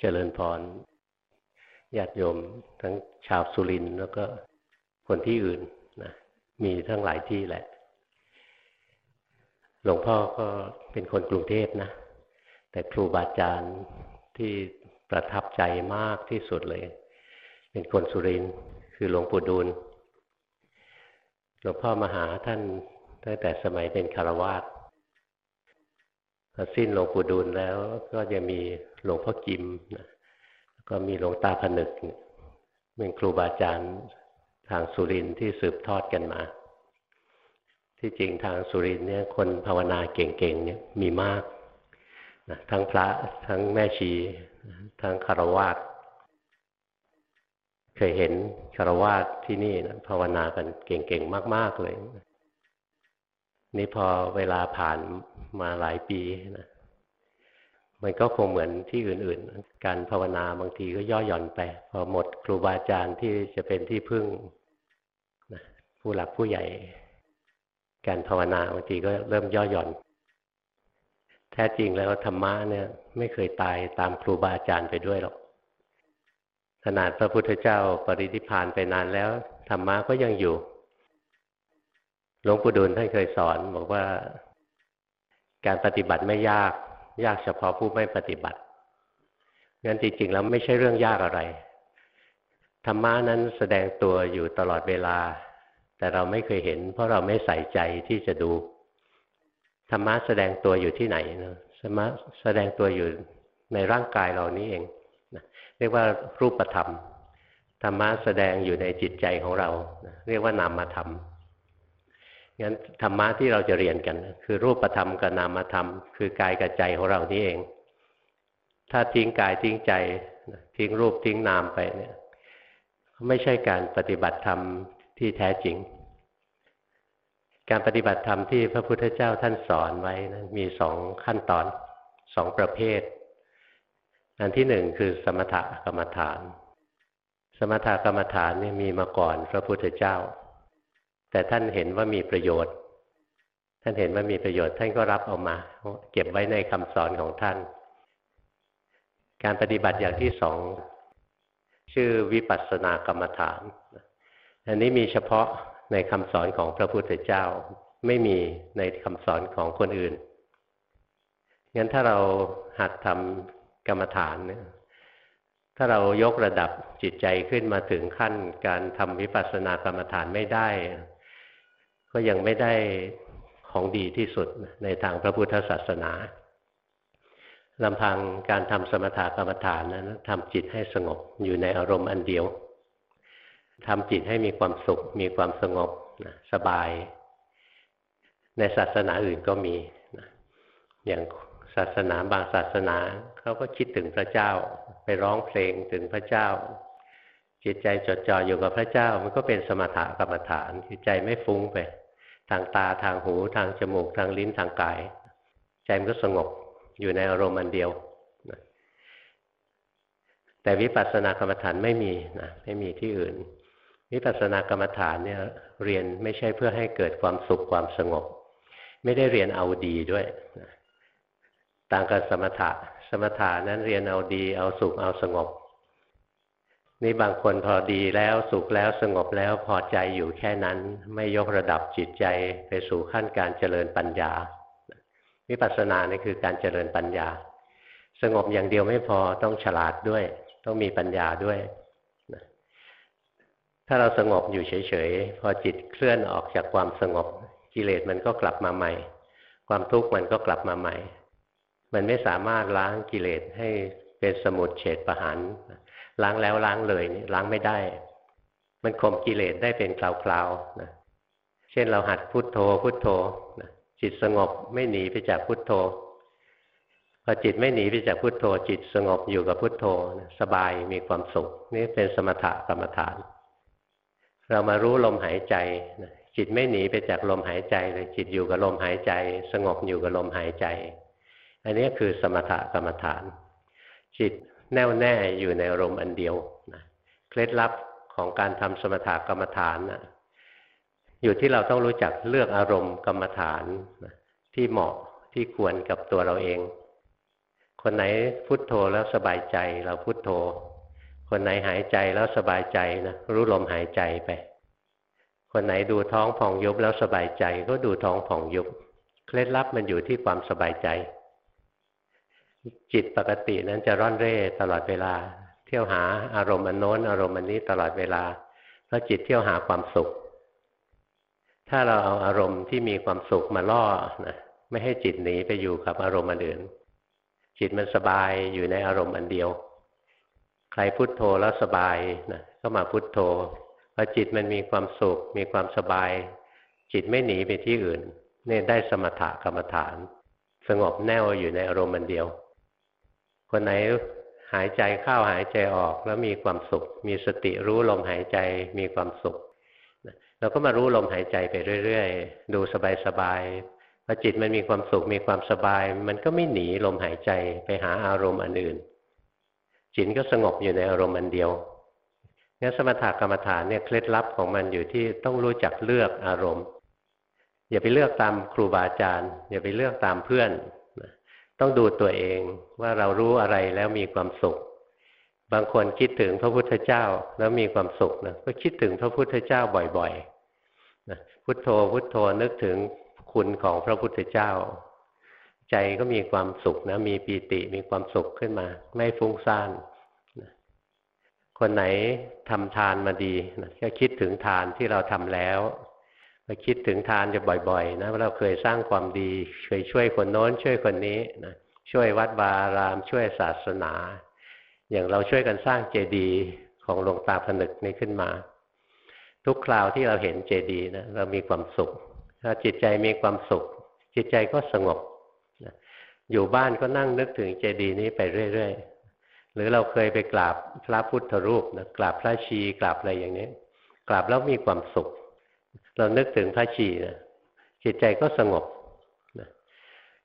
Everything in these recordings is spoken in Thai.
เจริญพรญาติโยมทั้งชาวสุรินทร์แล้วก็คนที่อื่นนะมีทั้งหลายที่แหละ หลวงพ่อก็เป็นคนกรุงเทพนะ แต่ครูบาอาจารย์ที่ประทับใจมากที่สุดเลย เป็นคนสุรินทร์คือหลวงปู่ดูลหลวงพ่อมาหาท่านตั้งแต่สมัยเป็นคารวาส สิ้นหลวงปู่ดูลแล้วก็จะมีหลวงพ่อกิมนะก็มีหลวงตาผนึกเป็นครูบาอาจารย์ทางสุรินที่สืบทอดกันมา ที่จริงทางสุรินเนี่ยคนภาวนาเก่งๆเนี่ยมีมากนะทั้งพระทั้งแม่ชี ทั้งคารวาสเคยเห็นคารวาสที่นี่นะภาวนากันเก่งๆมาก ๆเลย นี่พอเวลาผ่านมาหลายปีนะมันก็คงเหมือนที่อื่น ๆ การภาวนาบางทีก็ย่อหย่อนไป พอหมดครูบาอาจารย์ที่จะเป็นที่พึ่งนะผู้หลักผู้ใหญ่ การภาวนาบางทีก็เริ่มย่อหย่อน แท้จริงแล้วธรรมะเนี่ย ไม่เคยตายตามครูบาอาจารย์ไปด้วยหรอก ขนาดพระพุทธเจ้าปรินิพานไปนานแล้วธรรมะก็ยังอยู่ หลวงปู่ดูลท่านเคยสอน บอกว่า การปฏิบัติไม่ยาก ยากเฉพาะผู้ไม่ปฏิบัติงั้นจริงๆแล้วไม่ใช่เรื่องยากอะไรธรรมะนั้นแสดงตัวอยู่ตลอดเวลา แต่เราไม่เคยเห็น เพราะเราไม่ใส่ใจที่จะดูธรรมะแสดงตัวอยู่ที่ไหนนะธรรมะแสดงตัวอยู่ในร่างกายเรานี้เองเรียกว่ารูปธรรมธรรมะแสดงอยู่ในจิตใจของเราเรียกว่านามธรรม งั้นธรรมะที่เราจะเรียนกัน คือรูปธรรมกับนามธรรม คือกายกับใจของเรานี่เอง ถ้าทิ้งกายทิ้งใจ ทิ้งรูปทิ้งนามไปเนี่ย ไม่ใช่การปฏิบัติธรรมที่แท้จริง การปฏิบัติธรรมที่พระพุทธเจ้าท่านสอนไว้นะมีสองขั้นตอนสองประเภท อันที่หนึ่งคือสมถกรรมฐาน สมถกรรมฐานนี่มีมาก่อนพระพุทธเจ้า แต่ท่านเห็นว่ามีประโยชน์ ท่านเห็นว่ามีประโยชน์ ท่านก็รับเอามา เก็บไว้ในคำสอนของท่าน การปฏิบัติอย่างที่สองชื่อวิปัสสนากรรมฐาน อันนี้มีเฉพาะในคำสอนของพระพุทธเจ้า ไม่มีในคำสอนของคนอื่น งั้นถ้าเราหัดทำกรรมฐานเนี่ยถ้าเรายกระดับจิตใจขึ้นมาถึงขั้นการทำวิปัสสนากรรมฐานไม่ได้ ก็ยังไม่ได้ของดีที่สุดในทางพระพุทธศาสนาลำพังการทำสมถกรรมฐานนั้นทำจิตให้สงบอยู่ในอารมณ์อันเดียวทำจิตให้มีความสุข มีความสงบนะสบาย ในศาสนาอื่นก็มีนะอย่างศาสนาบางศาสนาเขาก็คิดถึงพระเจ้า ไปร้องเพลงถึงพระเจ้า จิตใจจดจ่ออยู่กับพระเจ้า มันก็เป็นสมถะกรรมฐานจิตใจไม่ฟุ้งไป ทางตาทางหูทางจมูก ทางลิ้นทางกาย ใจมันก็สงบอยู่ในอารมณ์อันเดียวแต่วิปัสสนากรรมฐานไม่มีนะไม่มีที่อื่น วิปัสสนากรรมฐานเนี่ยเรียนไม่ใช่เพื่อให้เกิดความสุขความสงบ ไม่ได้เรียนเอาดีด้วยต่างกับสมถะ สมถะนั้นเรียนเอาดีเอาสุขเอาสงบ นี่บางคนพอดีแล้วสุขแล้วสงบแล้วพอใจอยู่แค่นั้น ไม่ยกระดับจิตใจไปสู่ขั้นการเจริญปัญญาวิปัสสนานี่คือการเจริญปัญญา สงบอย่างเดียวไม่พอต้องฉลาดด้วย ต้องมีปัญญาด้วยถ้าเราสงบอยู่เฉยๆ พอจิตเคลื่อนออกจากความสงบกิเลสมันก็กลับมาใหม่ ความทุกข์มันก็กลับมาใหม่ มันไม่สามารถล้างกิเลสให้เป็นสมุดเฉดประหาร ล้างแล้วล้างเลยนี่ล้างไม่ได้ มันข่มกิเลสได้เป็นคราวๆนะเช่นเราหัดพุดโทโธพุโทโธนะจิตสงบไม่หนีไปจากพุโทโธพอจิตไม่หนีไปจากพุโทโธ จิตสงบอยู่กับพุโทโธสบายมีความสุข นี่เป็นสมถะกรรมฐาน เรามารู้ลมหายใจจิตไม่หนีไปจากลมหายใจเลยจิตอยู่กับลมหายใจ สงบอยู่กับลมหายใจ อันนี้คือสมถะกรรมฐาน จิต แน่วแน่อยู่ในอารมณ์อันเดียวนะเคล็ดลับของการทำสมถกรรมฐานนะอยู่ที่เราต้องรู้จักเลือกอารมณ์กรรมฐานนะที่เหมาะที่ควรกับตัวเราเอง คนไหนพุทโธแล้วสบายใจเราพุทโธ คนไหนหายใจแล้วสบายใจนะรู้ลมหายใจไป คนไหนดูท้องผ่องยุบแล้วสบายใจก็ดูท้องผ่องยุบ เคล็ดลับมันอยู่ที่ความสบายใจ จิตปกตินั้นจะร่อนเร่ตลอดเวลา เที่ยวหาอารมณ์อันโน้น อารมณ์อันนี้ตลอดเวลาเพราะจิตเที่ยวหาความสุข ถ้าเราเอาอารมณ์ที่มีความสุขมาล่อนะไม่ให้จิตหนีไปอยู่กับอารมณ์อันอื่น จิตมันสบายอยู่ในอารมณ์อันเดียว ใครพุโทโธแล้วสบายนะก็มาพุโทโธพอจิตมันมีความสุข มีความสบาย จิตไม่หนีไปที่อื่นนี่ได้สมถะกรรมฐาน สงบแน่วอยู่ในอารมณ์อันเดียว คนไหนหายใจเข้าหายใจออกแล้วมีความสุข มีสติรู้ลมหายใจมีความสุขเราก็มารู้ลมหายใจไปเรื่อยๆ ดูสบายๆพอจิตมันมีความสุขมีความสบาย มันก็ไม่หนีลมหายใจไปหาอารมณ์อันอื่น จิตก็สงบอยู่ในอารมณ์อันเดียวงั้นสมถกรรมฐานเนี่ยเคล็ดลับของมันอยู่ที่ต้องรู้จักเลือกอารมณ์ อย่าไปเลือกตามครูบาอาจารย์ อย่าไปเลือกตามเพื่อน ต้องดูตัวเองว่าเรารู้อะไรแล้วมีความสุข บางคนคิดถึงพระพุทธเจ้าแล้วมีความสุขนะก็คิดถึงพระพุทธเจ้าบ่อยๆนะพุทโธพุทโธนึกถึงคุณของพระพุทธเจ้า ใจก็มีความสุขนะมีปีติมีความสุขขึ้นมา ไม่ฟุ้งซ่านคนไหนทำทานมาดีนะก็คิดถึงทานที่เราทำแล้ว มาคิดถึงทานจะบ่อยๆนะว่าเราเคยสร้างความดีเคยช่วยคนโน้นช่วยคนนี้นะช่วยวัดบารามช่วยศาสนา อย่างเราช่วยกันสร้างเจดีย์ของหลวงตาผนึกนี้ขึ้นมา ทุกคราวที่เราเห็นเจดีย์นะเรามีความสุข ถ้าจิตใจมีความสุข จิตใจก็สงบอยู่บ้านก็นั่งนึกถึงเจดีย์นี้ไปเรื่อยๆ หรือเราเคยไปกราบพระพุทธรูปนะกราบพระชีกราบอะไรอย่างนี้กราบแล้วมีความสุข เรานึกถึงพระชีนะจิตใจก็สงบนะ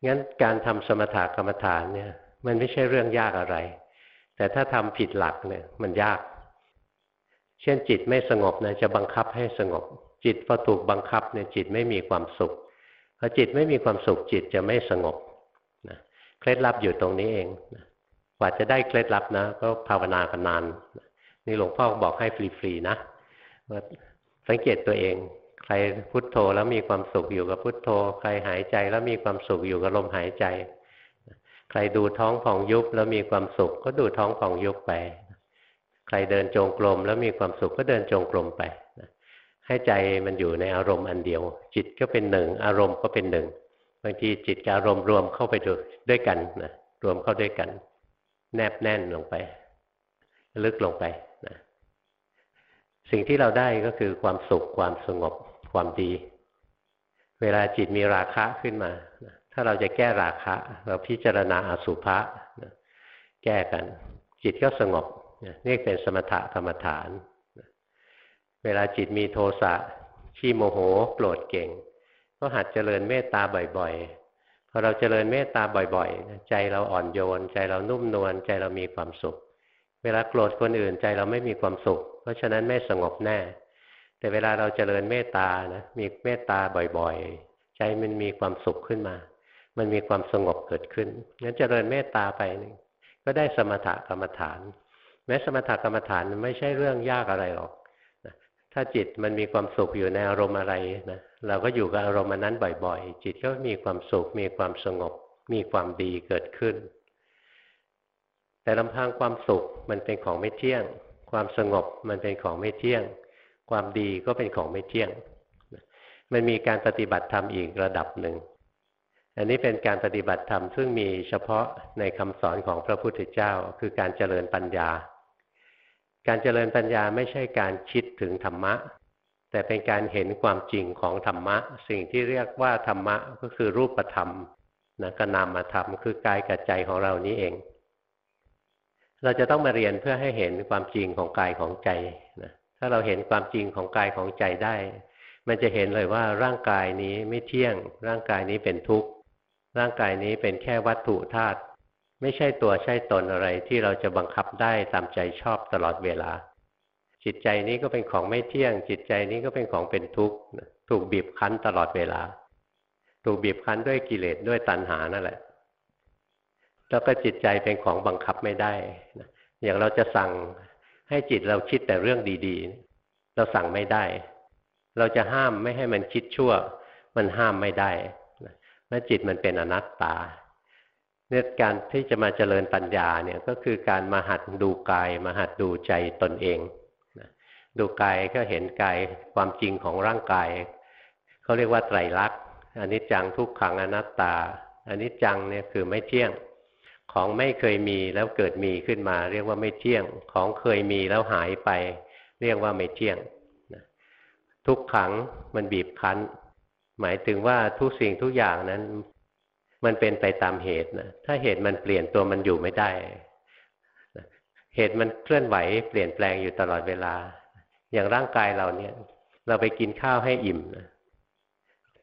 งั้นการทำสมถกรรมฐานเนี่ย มันไม่ใช่เรื่องยากอะไร แต่ถ้าทำผิดหลักเนี่ย มันยาก เช่นจิตไม่สงบนะจะบังคับให้สงบ จิตพอถูกบังคับเนี่ยจิตไม่มีความสุขพอจิตไม่มีความสุขจิตจะไม่สงบนะเคล็ดลับอยู่ตรงนี้เองนะกว่าจะได้เคล็ดลับนะ ก็ภาวนากันนาน นี่หลวงพ่อบอกให้ฟรีๆนะว่าสังเกตตัวเอง ใครพุทโธแล้วมีความสุขอยู่กับพุทโธ ใครหายใจแล้วมีความสุขอยู่กับลมหายใจ ใครดูท้องผ่องยุบแล้วมีความสุขก็ดูท้องผ่องยุบไป ใครเดินจงกรมแล้วมีความสุขก็เดินจงกรมไปให้ใจมันอยู่ในอารมณ์อันเดียว จิตก็เป็นหนึ่ง อารมณ์ก็เป็นหนึ่งบางทีจิตกับอารมณ์รวมเข้าไปด้วยกันนะรวมเข้าด้วยกัน แนบแน่นลงไป ลึกลงไปนะสิ่งที่เราได้ก็คือความสุขความสงบ ความดี เวลาจิตมีราคะขึ้นมา ถ้าเราจะแก้ราคะ เราพิจารณาอสุภะแก้กัน จิตก็สงบนี่เป็นสมถะกรรมฐาน เวลาจิตมีโทสะขี้โมโหโกรธเก่ง ก็หัดเจริญเมตตาบ่อยๆ พอเราเจริญเมตตาบ่อยๆ ใจเราอ่อนโยน ใจเรานุ่มนวล ใจเรามีความสุข เวลาโกรธคนอื่นใจเราไม่มีความสุข เพราะฉะนั้นไม่สงบแน่ แต่เวลาเราเจริญเมตตานะมีเมตตาบ่อยๆ ใจมันมีความสุขขึ้นมา มันมีความสงบเกิดขึ้นงั้นเจริญเมตตาไปก็ได้สมถกรรมฐาน แม้สมถกรรมฐานมันไม่ใช่เรื่องยากอะไรหรอกถ้าจิตมันมีความสุขอยู่ในอารมณ์อะไรนะเราก็อยู่กับอารมณ์นั้นบ่อยๆ จิตก็มีความสุข มีความสงบ มีความดีเกิดขึ้น แต่ลำพังความสุขมันเป็นของไม่เที่ยง ความสงบมันเป็นของไม่เที่ยง ความดีก็เป็นของไม่เที่ยง มันมีการปฏิบัติธรรมอีกระดับหนึ่ง อันนี้เป็นการปฏิบัติธรรมซึ่งมีเฉพาะในคำสอนของพระพุทธเจ้า คือการเจริญปัญญา การเจริญปัญญาไม่ใช่การคิดถึงธรรมะ แต่เป็นการเห็นความจริงของธรรมะ สิ่งที่เรียกว่าธรรมะก็คือรูปธรรมนะกนามธรรมคือกายกับใจของเรานี้เอง เราจะต้องมาเรียนเพื่อให้เห็นความจริงของกายของใจนะ ถ้าเราเห็นความจริงของกายของใจได้ มันจะเห็นเลยว่าร่างกายนี้ไม่เที่ยง ร่างกายนี้เป็นทุกข์ ร่างกายนี้เป็นแค่วัตถุธาตุไม่ใช่ตัวใช่ตนอะไรที่เราจะบังคับได้ตามใจชอบตลอดเวลา จิตใจนี้ก็เป็นของไม่เที่ยง จิตใจนี้ก็เป็นของเป็นทุกข์ถูกบีบคั้นตลอดเวลา ถูกบีบคั้นด้วยกิเลสด้วยตัณหานั่นแหละ แล้วก็จิตใจเป็นของบังคับไม่ได้ อย่างเราจะสั่ง ให้จิตเราคิดแต่เรื่องดีๆ เราสั่งไม่ได้ เราจะห้ามไม่ให้มันคิดชั่ว มันห้ามไม่ได้และจิตมันเป็นอนัตตาเนี่ยการที่จะมาเจริญปัญญาเนี่ยก็คือการมาหัดดูกาย มาหัดดูใจตนเองดูกายก็เห็นกายความจริงของร่างกายเขาเรียกว่าไตรลักษณ์อนิจจังทุกขังอนัตตาอนิจจังเนี่ยคือไม่เที่ยง ของไม่เคยมีแล้วเกิดมีขึ้นมา เรียกว่าไม่เที่ยง ของเคยมีแล้วหายไป เรียกว่าไม่เที่ยงทุกขังมันบีบคั้น หมายถึงว่าทุกสิ่งทุกอย่างนั้น มันเป็นไปตามเหตุนะถ้าเหตุมันเปลี่ยนตัวมันอยู่ไม่ได้ เหตุมันเคลื่อนไหวเปลี่ยนแปลงอยู่ตลอดเวลา อย่างร่างกายเราเนี่ย เราไปกินข้าวให้อิ่มนะ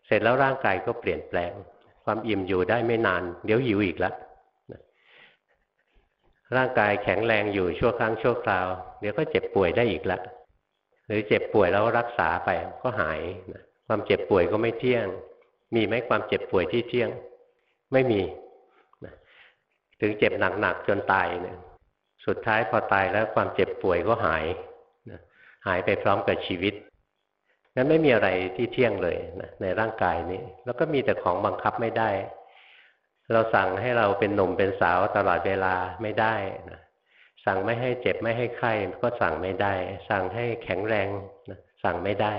เสร็จแล้วร่างกายก็เปลี่ยนแปลง ความอิ่มอยู่ได้ไม่นาน เดี๋ยวหิวอีกแล้ว ร่างกายแข็งแรงอยู่ชั่วครั้งชั่วคราว เดี๋ยวก็เจ็บป่วยได้อีกล้วหรือเจ็บป่วยแล้วรักษาไปก็หายนะความเจ็บป่วยก็ไม่เที่ยง มีไหมความเจ็บป่วยที่เที่ยง ไม่มีนะถึงเจ็บหนักๆจนตายเนี่ยสุดท้ายพอตายแล้วความเจ็บป่วยก็หายนะหายไปพร้อมกับชีวิตนั้นไม่มีอะไรที่เที่ยงเลยนะในร่างกายนี้ แล้วก็มีแต่ของบังคับไม่ได้ เราสั่งให้เราเป็นหนุ่มเป็นสาวตลอดเวลาไม่ได้นะสั่งไม่ให้เจ็บไม่ให้ไข้ก็สั่งไม่ได้ สั่งให้แข็งแรงนะสั่งไม่ได้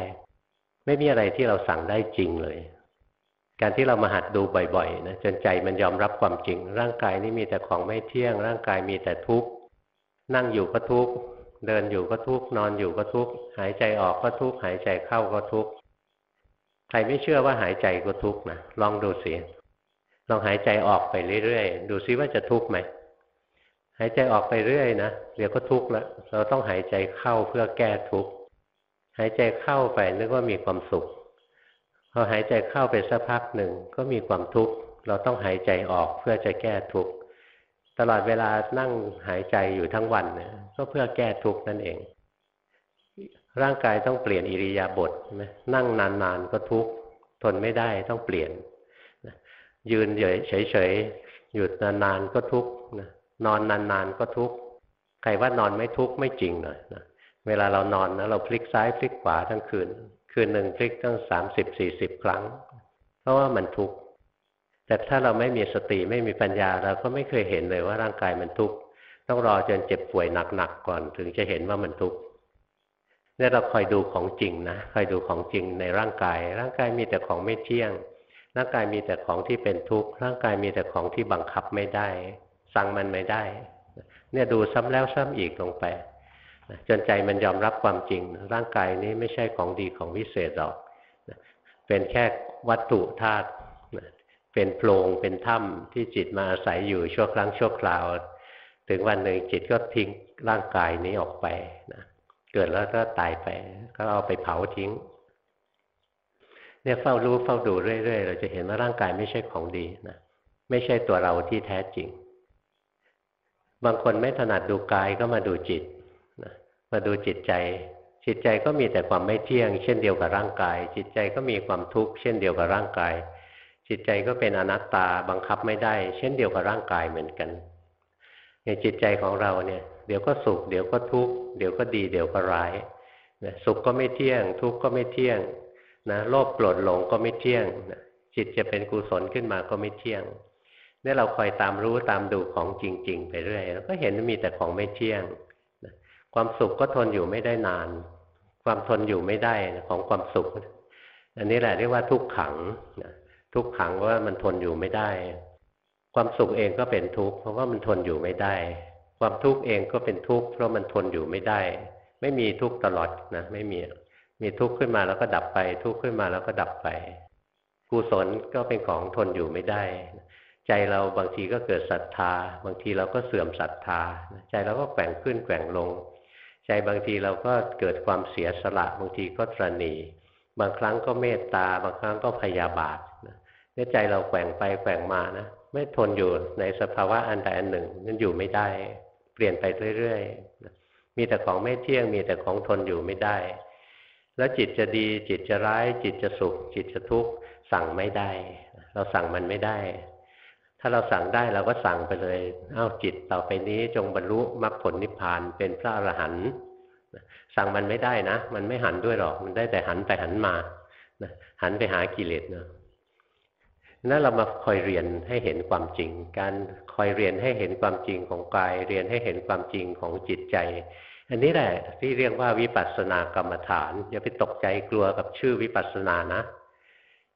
ไม่มีอะไรที่เราสั่งได้จริงเลย การที่เรามาหัดดูบ่อยๆนะจนใจมันยอมรับความจริง ร่างกายนี้มีแต่ของไม่เที่ยง ร่างกายมีแต่ทุกข์นั่งอยู่ก็ทุกข์เดินอยู่ก็ทุกข์นอนอยู่ก็ทุกข์หายใจออกก็ทุกข์หายใจเข้าก็ทุกข์ใครไม่เชื่อว่าหายใจก็ทุกข์นะลองดูสิ ลองหายใจออกไปเรื่อยๆ ดูซิว่าจะทุกข์ไหม หายใจออกไปเรื่อยนะ เดี๋ยวก็ทุกข์แล้วเราต้องหายใจเข้าเพื่อแก้ทุกข์ หายใจเข้าไปนึกว่ามีความสุข พอหายใจเข้าไปสักพักหนึ่งก็มีความทุกข์ เราต้องหายใจออกเพื่อจะแก้ทุกข์ ตลอดเวลานั่งหายใจอยู่ทั้งวันเนี่ยก็เพื่อแก้ทุกข์นั่นเอง ร่างกายต้องเปลี่ยนอิริยาบถใช่ไหมนั่งนานๆก็ทุกข์ ทนไม่ได้ต้องเปลี่ยน ยืนเฉยๆหยุดนานๆก็ทุกข์นอนนานๆก็ทุกข์ใครว่านอนไม่ทุกข์ไม่จริงเลยนะเวลาเรานอนนะเราพลิกซ้ายพลิกขวาทั้งคืน คืนหนึ่งพลิกตั้งสามสิบสี่สิบครั้ง เพราะว่ามันทุกข์แต่ถ้าเราไม่มีสติไม่มีปัญญาเราก็ไม่เคยเห็นเลยว่าร่างกายมันทุกข์ต้องรอจนเจ็บป่วยหนักๆก่อน ถึงจะเห็นว่ามันทุกข์เนี่ยเราคอยดูของจริงนะคอยดูของจริงในร่างกาย ร่างกายมีแต่ของไม่เที่ยง ร่างกายมีแต่ของที่เป็นทุกข์ร่างกายมีแต่ของที่บังคับไม่ได้ สั่งมันไม่ได้ เนี่ยดูซ้ำแล้วซ้ำอีกลงไปจนใจมันยอมรับความจริง ร่างกายนี้ไม่ใช่ของดีของวิเศษหรอกเป็นแค่วัตถุธาตุเป็นโพรงเป็นถ้ำที่จิตมาอาศัยอยู่ชั่วครั้งชั่วคราว ถึงวันหนึ่งจิตก็ทิ้งร่างกายนี้ออกไปนะเกิดแล้วก็ตายไป ก็เอาไปเผาทิ้ง เนี่ยเฝ้ารู้เฝ้าดูเรื่อยๆ เราจะเห็นว่าร่างกายไม่ใช่ของดีนะไม่ใช่ตัวเราที่แท้จริง บางคนไม่ถนัดดูกายก็มาดูจิตนะมาดูจิตใจ จิตใจก็มีแต่ความไม่เที่ยง เช่นเดียวกับร่างกาย จิตใจก็มีความทุกข์เช่นเดียวกับร่างกาย จิตใจก็เป็นอนัตตาบังคับไม่ได้ เช่นเดียวกับร่างกายเหมือนกันในจิตใจของเราเนี่ยเดี๋ยวก็สุข เดี๋ยวก็ทุกข์เดี๋ยวก็ดี เดี๋ยวก็ร้ายนะสุขก็ไม่เที่ยง ทุกข์ก็ไม่เที่ยง นะโลภโกรธหลงก็ไม่เที่ยงนะจิตจะเป็นกุศลขึ้นมาก็ไม่เที่ยงนี่เราคอยตามรู้ตามดูของจริง ๆ ไปเรื่อยแล้วก็เห็นมีแต่ของไม่เที่ยงความสุขก็ทนอยู่ไม่ได้นาน ความทนอยู่ไม่ได้ของความสุข อันนี้แหละเรียกว่าทุกขังทุกขังว่ามันทนอยู่ไม่ได้ ความสุขเองก็เป็นทุกข์เพราะว่ามันทนอยู่ไม่ได้ ความทุกข์เองก็เป็นทุกข์เพราะมันทนอยู่ไม่ได้ ไม่มีทุกข์ตลอดนะไม่มี มีทุกข์ขึ้นมาแล้วก็ดับไป ทุกข์ขึ้นมาแล้วก็ดับไปกุศลก็เป็นของทนอยู่ไม่ได้ ใจเราบางทีก็เกิดศรัทธา บางทีเราก็เสื่อมศรัทธา ใจเราก็แกว่งขึ้นแกว่งลง ใจบางทีเราก็เกิดความเสียสละ บางทีก็ตรณีบางครั้งก็เมตตา บางครั้งก็พยาบาทเนี่ยใจเราแกว่งไปแกว่งมานะไม่ทนอยู่ในสภาวะอันใดอันหนึ่งนั่นอยู่ไม่ได้ เปลี่ยนไปเรื่อยๆมีแต่ของไม่เที่ยงมีแต่ของทนอยู่ไม่ได้ แล้วจิตจะดี จิตจะร้าย จิตจะสุข จิตจะทุกข์สั่งไม่ได้ เราสั่งมันไม่ได้ ถ้าเราสั่งได้เราก็สั่งไปเลยเอ้าจิตต่อไปนี้จงบรรลุมรรคผลนิพพานเป็นพระอรหันต์สั่งมันไม่ได้นะ มันไม่หันด้วยหรอก มันได้แต่หันไปหันมาหันไปหากิเลสนะนั่นเรามาคอยเรียนให้เห็นความจริง การคอยเรียนให้เห็นความจริงของกาย เรียนให้เห็นความจริงของจิตใจ อันนี้แหละที่เรียกว่าวิปัสสนากรรมฐาน อย่าไปตกใจกลัวกับชื่อวิปัสสนานะ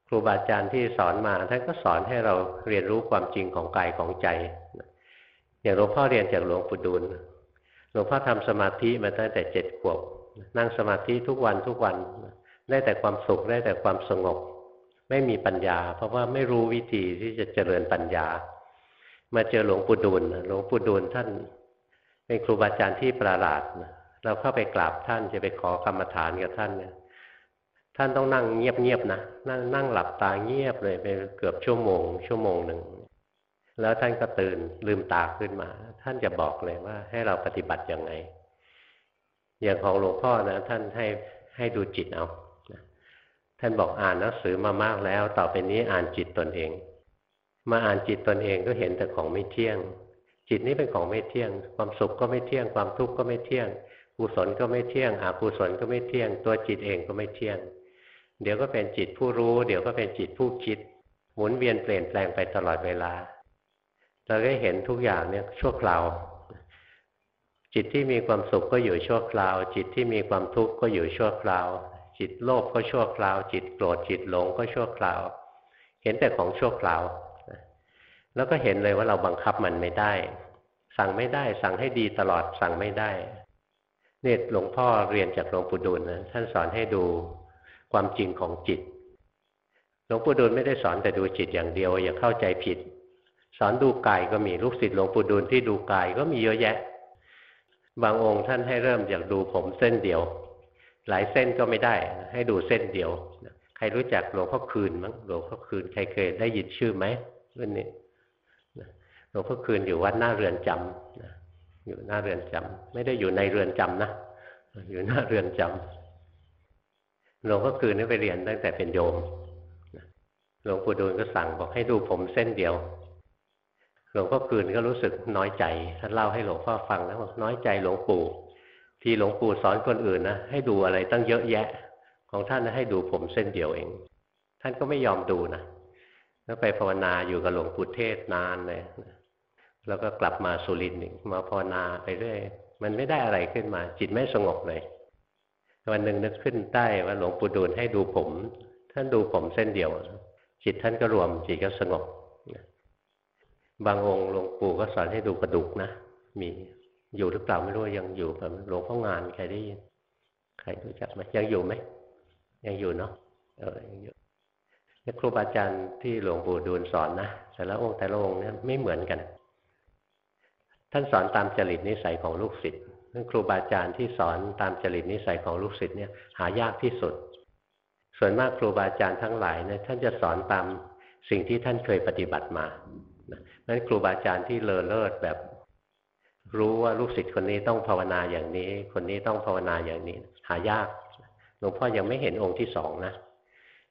ครูบาอาจารย์ที่สอนมาท่านก็สอนให้เราเรียนรู้ความจริงของกายของใจ อย่างหลวงพ่อเรียนจากหลวงปู่ดูลหลวงพ่อทำสมาธิมาตั้งแต่เจ็ดขวบนั่งสมาธิทุกวันทุกวันได้แต่ความสุขได้แต่ความสงบ ไม่มีปัญญา เพราะว่าไม่รู้วิธีที่จะเจริญปัญญา มาเจอหลวงปู่ดูลหลวงปู่ดูลท่าน เป็นครูบาอาจารย์ที่ประหลาดเราเข้าไปกราบท่านจะไปขอกรรมฐานกับท่านเนี่ยท่านต้องนั่งเงียบๆนะนั่งนั่งหลับตาเงียบเลยไปเกือบชั่วโมง ชั่วโมงหนึ่งแล้วท่านก็ตื่นลืมตาขึ้นมา ท่านจะบอกเลยว่าให้เราปฏิบัติยังไง อย่างของหลวงพ่อนะท่านให้ให้ดูจิตเอาท่านบอกอ่านหนังสือมามากแล้ว ต่อไปนี้อ่านจิตตนเอง มาอ่านจิตตนเองก็เห็นแต่ของไม่เที่ยง จิตนี้เป็นของไม่เที่ยง ความสุขก็ไม่เที่ยง ความทุกข์ก็ไม่เที่ยงกุศลก็ไม่เที่ยงอกุศลก็ไม่เที่ยง ตัวจิตเองก็ไม่เที่ยง เดี๋ยวก็เป็นจิตผู้รู้ เดี๋ยวก็เป็นจิตผู้คิด หมุนเวียนเปลี่ยนแปลงไปตลอดเวลา เราได้เห็นทุกอย่างเนี่ยชั่วคราว จิตที่มีความสุขก็อยู่ชั่วคราว จิตที่มีความทุกข์ก็อยู่ชั่วคราว จิตโลภก็ชั่วคราว จิตโกรธจิตหลงก็ชั่วคราว เห็นแต่ของชั่วคราว แล้วก็เห็นเลยว่าเราบังคับมันไม่ได้ สั่งไม่ได้ สั่งให้ดีตลอดสั่งไม่ได้เนี่ยหลวงพ่อเรียนจากหลวงปู่ดูลนะท่านสอนให้ดูความจริงของจิตหลวงปู่ดูลไม่ได้สอนแต่ดูจิตอย่างเดียว อย่าเข้าใจผิด สอนดูกายก็มีลูกศิษย์หลวงปู่ดูลที่ดูกายก็มีเยอะแยะ บางองค์ท่านให้เริ่มจากดูผมเส้นเดียว หลายเส้นก็ไม่ได้ ให้ดูเส้นเดียว ใครรู้จักหลวงพ่อคืนมั้งหลวงพ่อคืนใครเคยได้ยินชื่อไหมเรื่องนี้ ลวงพ่อคืนอยู่วัดหน้าเรือนจำอยู่หน้าเรือนจำไม่ได้อยู่ในเรือนจำนะ อยู่หน้าเรือนจำหลวงพ่อคืนนี่ไปเรียนตั้งแต่เป็นโยมหลวงปู่ดูลก็สั่งบอกให้ดูผมเส้นเดียวหลวงพ่อคืนก็รู้สึกน้อยใจท่านเล่าให้หลวงพ่อฟังแล้วน้อยใจหลวงปู่ ที่หลวงปู่สอนคนอื่นนะให้ดูอะไรตั้งเยอะแยะ ของท่านนะให้ดูผมเส้นเดียวเอง ท่านก็ไม่ยอมดูนะแล้วไปภาวนาอยู่กับหลวงปู่เทศนานเลย แล้วก็กลับมาสุรินทร์มาภาวนาไปเรื่อยมันไม่ได้อะไรขึ้นมา จิตไม่สงบเลยวันหนึ่งนึกขึ้นได้ว่าหลวงปู่ดูลให้ดูผม ท่านดูผมเส้นเดียว จิตท่านก็รวม จิตก็สงบบางองค์หลวงปู่ก็สอนให้ดูกระดูกนะมีอยู่หรือเปล่าไม่รู้ยังอยู่แบบหลวงพ่องานใครได้ยินใครรู้จักไหมยังอยู่ไหมยังอยู่เนาะเออยังอยู่ครูบาอาจารย์ที่หลวงปู่ดูลสอนนะแต่ละองค์แต่ละองค์เนี่ยไม่เหมือนกัน ท่านสอนตามจริตนิสัยของลูกศิษย์นั่นครูบาอาจารย์ที่สอนตามจริตนิสัยของลูกศิษย์เนี่ยหายากที่สุด ส่วนมากครูบาอาจารย์ทั้งหลายเนี่ยท่านจะสอนตามสิ่งที่ท่านเคยปฏิบัติมานั้นครูบาอาจารย์ที่เลอเลิศแบบ รู้ว่าลูกศิษย์คนนี้ต้องภาวนาอย่างนี้ คนนี้ต้องภาวนาอย่างนี้ หายาก หลวงพ่อยังไม่เห็นองค์ที่สองนะ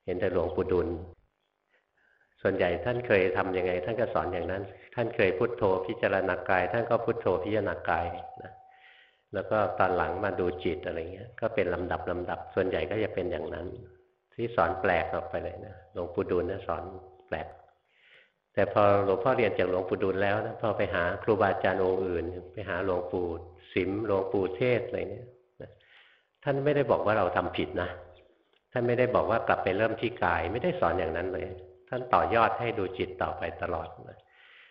เห็นแต่หลวงปู่ดุล ส่วนใหญ่ท่านเคยทํำยังไง ท่านก็สอนอย่างนั้น ท่านเคยพุโทโธพิจารณากาย ท่านก็พุโทโธพิจารณากายนะแล้วก็ตอนหลังมาดูจิตอะไรเงี้ย ก็เป็นลำดับลำดับ ส่วนใหญ่ก็จะเป็นอย่างนั้น ที่สอนแปลกออกไปเลยนะหลวงปู่ดูลนะสอนแปลก แต่พอหลวงพ่อเรียนจากหลวงปู่ดูลแล้วนะพอไปหาครูบาอาจารย์องค์อื่น ไปหาหลวงปู่สิมหลวงปู่เทศอะไรเนี่ยท่านไม่ได้บอกว่าเราทำผิดนะท่านไม่ได้บอกว่ากลับไปเริ่มที่กาย ไม่ได้สอนอย่างนั้นเลย ท่านต่อยอดให้ดูจิตต่อไปตลอดนะ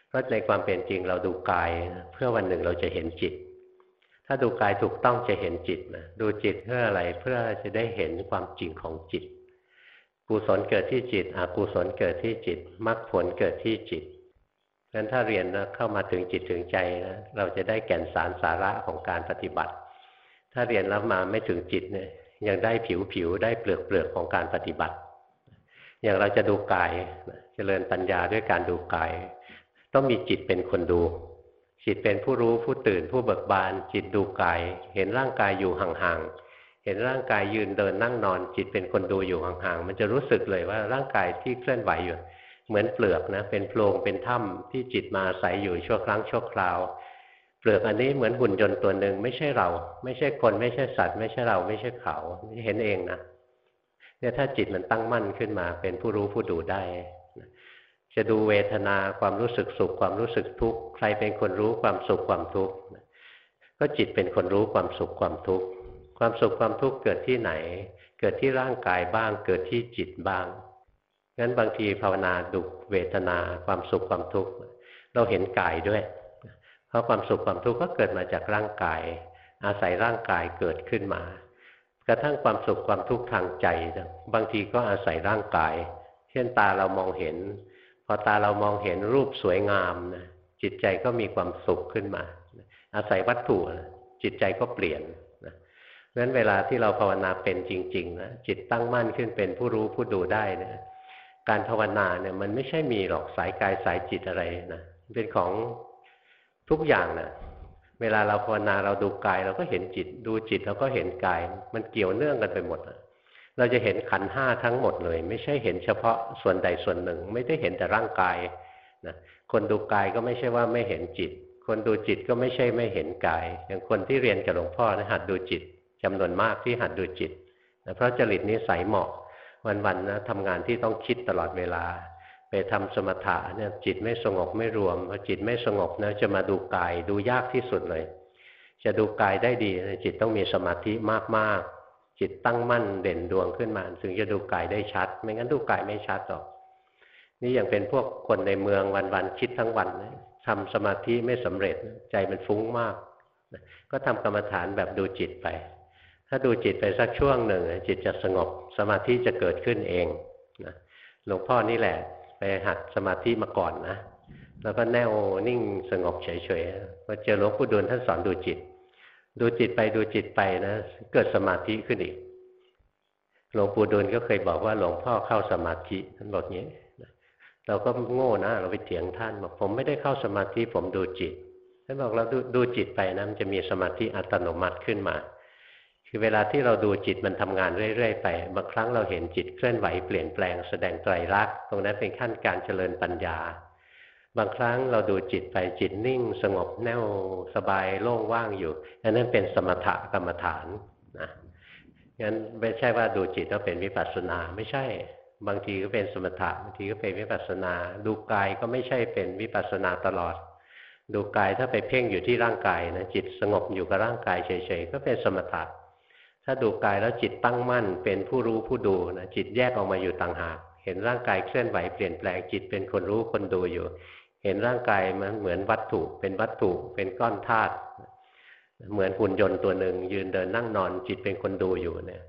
เพราะในความเป็นจริงเราดูกายเพื่อวันหนึ่งเราจะเห็นจิต ถ้าดูกายถูกต้องจะเห็นจิตนะดูจิตเพื่ออะไรเพื่อจะได้เห็นความจริงของจิต กุศลเกิดที่จิตอกุศลเกิดที่จิตมรรคผลเกิดที่จิตงั้นถ้าเรียนนะเข้ามาถึงจิตถึงใจนะเราจะได้แก่นสารสาระของการปฏิบัติ ถ้าเรียนแล้วมาไม่ถึงจิตเนี่ยยังได้ผิวผิวได้เปลือกเปลือกของการปฏิบัติ อย่างเราจะดูกายจเจริญปัญญาด้วยการดูกาย ต้องมีจิตเป็นคนดู จิตเป็นผู้รู้ผู้ตื่นผู้เบิกบาน จิตดูกาย เห็นร่างกายอยู่ห่างๆเห็นร่างกายยืนเดินนั่งนอน จิตเป็นคนดูอยู่ห่างๆมันจะรู้สึกเลยว่าร่างกายที่เคลื่อนไหวอยู่ เหมือนเปลือกนะเป็นโพรงเป็นถ้ำที่จิตมาอาศัยอยู่ชั่วครั้งชั่วคราวเปลือกอันนี้เหมือนหุ่นยนต์ตัวหนึ่งไม่ใช่เรา ไม่ใช่คนไม่ใช่สัตว์ ไม่ใช่เราไม่ใช่เขาเห็นเองนะ เนี่ยถ้าจิตมันตั้งมั่นขึ้นมาเป็นผู้รู้ผู้ดูได้ จะดูเวทนาความรู้สึกสุขความรู้สึกทุกข์ใครเป็นคนรู้ความสุขความทุกข์ก็จิตเป็นคนรู้ความสุขความทุกข์ความสุขความทุกข์เกิดที่ไหน เกิดที่ร่างกายบ้าง เกิดที่จิตบ้างงั้นบางทีภาวนาดุเวทนาความสุขความทุกข์เราเห็นกายด้วย เพราะความสุขความทุกข์ก็เกิดมาจากร่างกาย อาศัยร่างกายเกิดขึ้นมา กระทั่งความสุขความทุกข์ทางใจบางทีก็อาศัยร่างกาย เช่นตาเรามองเห็น พอตาเรามองเห็นรูปสวยงามนะจิตใจก็มีความสุขขึ้นมา อาศัยวัตถุจิตใจก็เปลี่ยนนะนั้นเวลาที่เราภาวนาเป็นจริงๆนะจิตตั้งมั่นขึ้นเป็นผู้รู้ผู้ดูได้นะการภาวนาเนี่ยมันไม่ใช่มีหรอกสายกายสายจิตอะไรนะเป็นของทุกอย่างนะ เวลาเราภาวนาเราดูกายเราก็เห็นจิต ดูจิตเราก็เห็นกาย มันเกี่ยวเนื่องกันไปหมดเราจะเห็นขันห้าทั้งหมดเลย ไม่ใช่เห็นเฉพาะส่วนใดส่วนหนึ่ง ไม่ได้เห็นแต่ร่างกายนะคนดูกายก็ไม่ใช่ว่าไม่เห็นจิต คนดูจิตก็ไม่ใช่ไม่เห็นกาย อย่างคนที่เรียนกับหลวงพ่อนะหัดดูจิตจำนวนมากที่หัดดูจิตนะเพราะจริตนี้ใสเหมาะวันๆนะทำงานที่ต้องคิดตลอดเวลา ไปทำสมถะเนี่ยจิตไม่สงบไม่รวมพอจิตไม่สงบนะจะมาดูกายดูยากที่สุดเลย จะดูกายได้ดีจิตต้องมีสมาธิมากๆ จิตตั้งมั่นเด่นดวงขึ้นมาถึงจะดูกายได้ชัด ไม่งั้นดูกายไม่ชัดหรอกนี่อย่างเป็นพวกคนในเมืองวันๆคิดทั้งวันทำสมาธิไม่สำเร็จใจมันฟุ้งมาก ก็ทำกรรมฐานแบบดูจิตไป ถ้าดูจิตไปสักช่วงหนึ่งจิตจะสงบสมาธิจะเกิดขึ้นเองหลวงพ่อนี่แหละ หัดสมาธิมาก่อนนะแล้วก็แน่วนิ่งสงบเฉยๆพอเจอหลวงปู่ดูลท่านสอนดูจิต ดูจิตไปดูจิตไปนะเกิดสมาธิขึ้นอีกหลวงปู่ดูลก็เคยบอกว่าหลวงพ่อเข้าสมาธิท่านบอกงี้เราก็โง่นะ เราไปเถียงท่านบอกผมไม่ได้เข้าสมาธิผมดูจิตท่านบอกเราดูดูจิตไปนะมันจะมีสมาธิอัตโนมัติขึ้นมา คือเวลาที่เราดูจิตมันทำงานเรื่อยๆไป บางครั้งเราเห็นจิตเคลื่อนไหวเปลี่ยนแปลงแสดงไตรลักษณ์ตรงนั้นเป็นขั้นการเจริญปัญญา บางครั้งเราดูจิตไปจิตนิ่ง สงบแน่วสบายโล่งว่างอยู่อันนั้นเป็นสมถกรรมฐานนะงั้นไม่ใช่ว่าดูจิตแล้วเป็นวิปัสสนาไม่ใช่ บางทีก็เป็นสมถะบางทีก็เป็นวิปัสสนา ดูกายก็ไม่ใช่เป็นวิปัสสนาตลอด ดูกายถ้าไปเพ่งอยู่ที่ร่างกายนะจิตสงบอยู่กับร่างกายเฉยๆก็เป็นสมถะ ถ้าดูกายแล้วจิตตั้งมั่น เป็นผู้รู้ผู้ดูนะจิตแยกออกมาอยู่ต่างหาก เห็นร่างกายเคลื่อนไหวเปลี่ยนแปลงจิตเป็นคนรู้คนดูอยู่ เห็นร่างกายมันเหมือนวัตถุ เป็นวัตถุ เป็นก้อนธาตุเหมือนหุ่นยนต์ตัวหนึ่งยืนเดินนั่งนอนจิตเป็นคนดูอยู่เนี่ย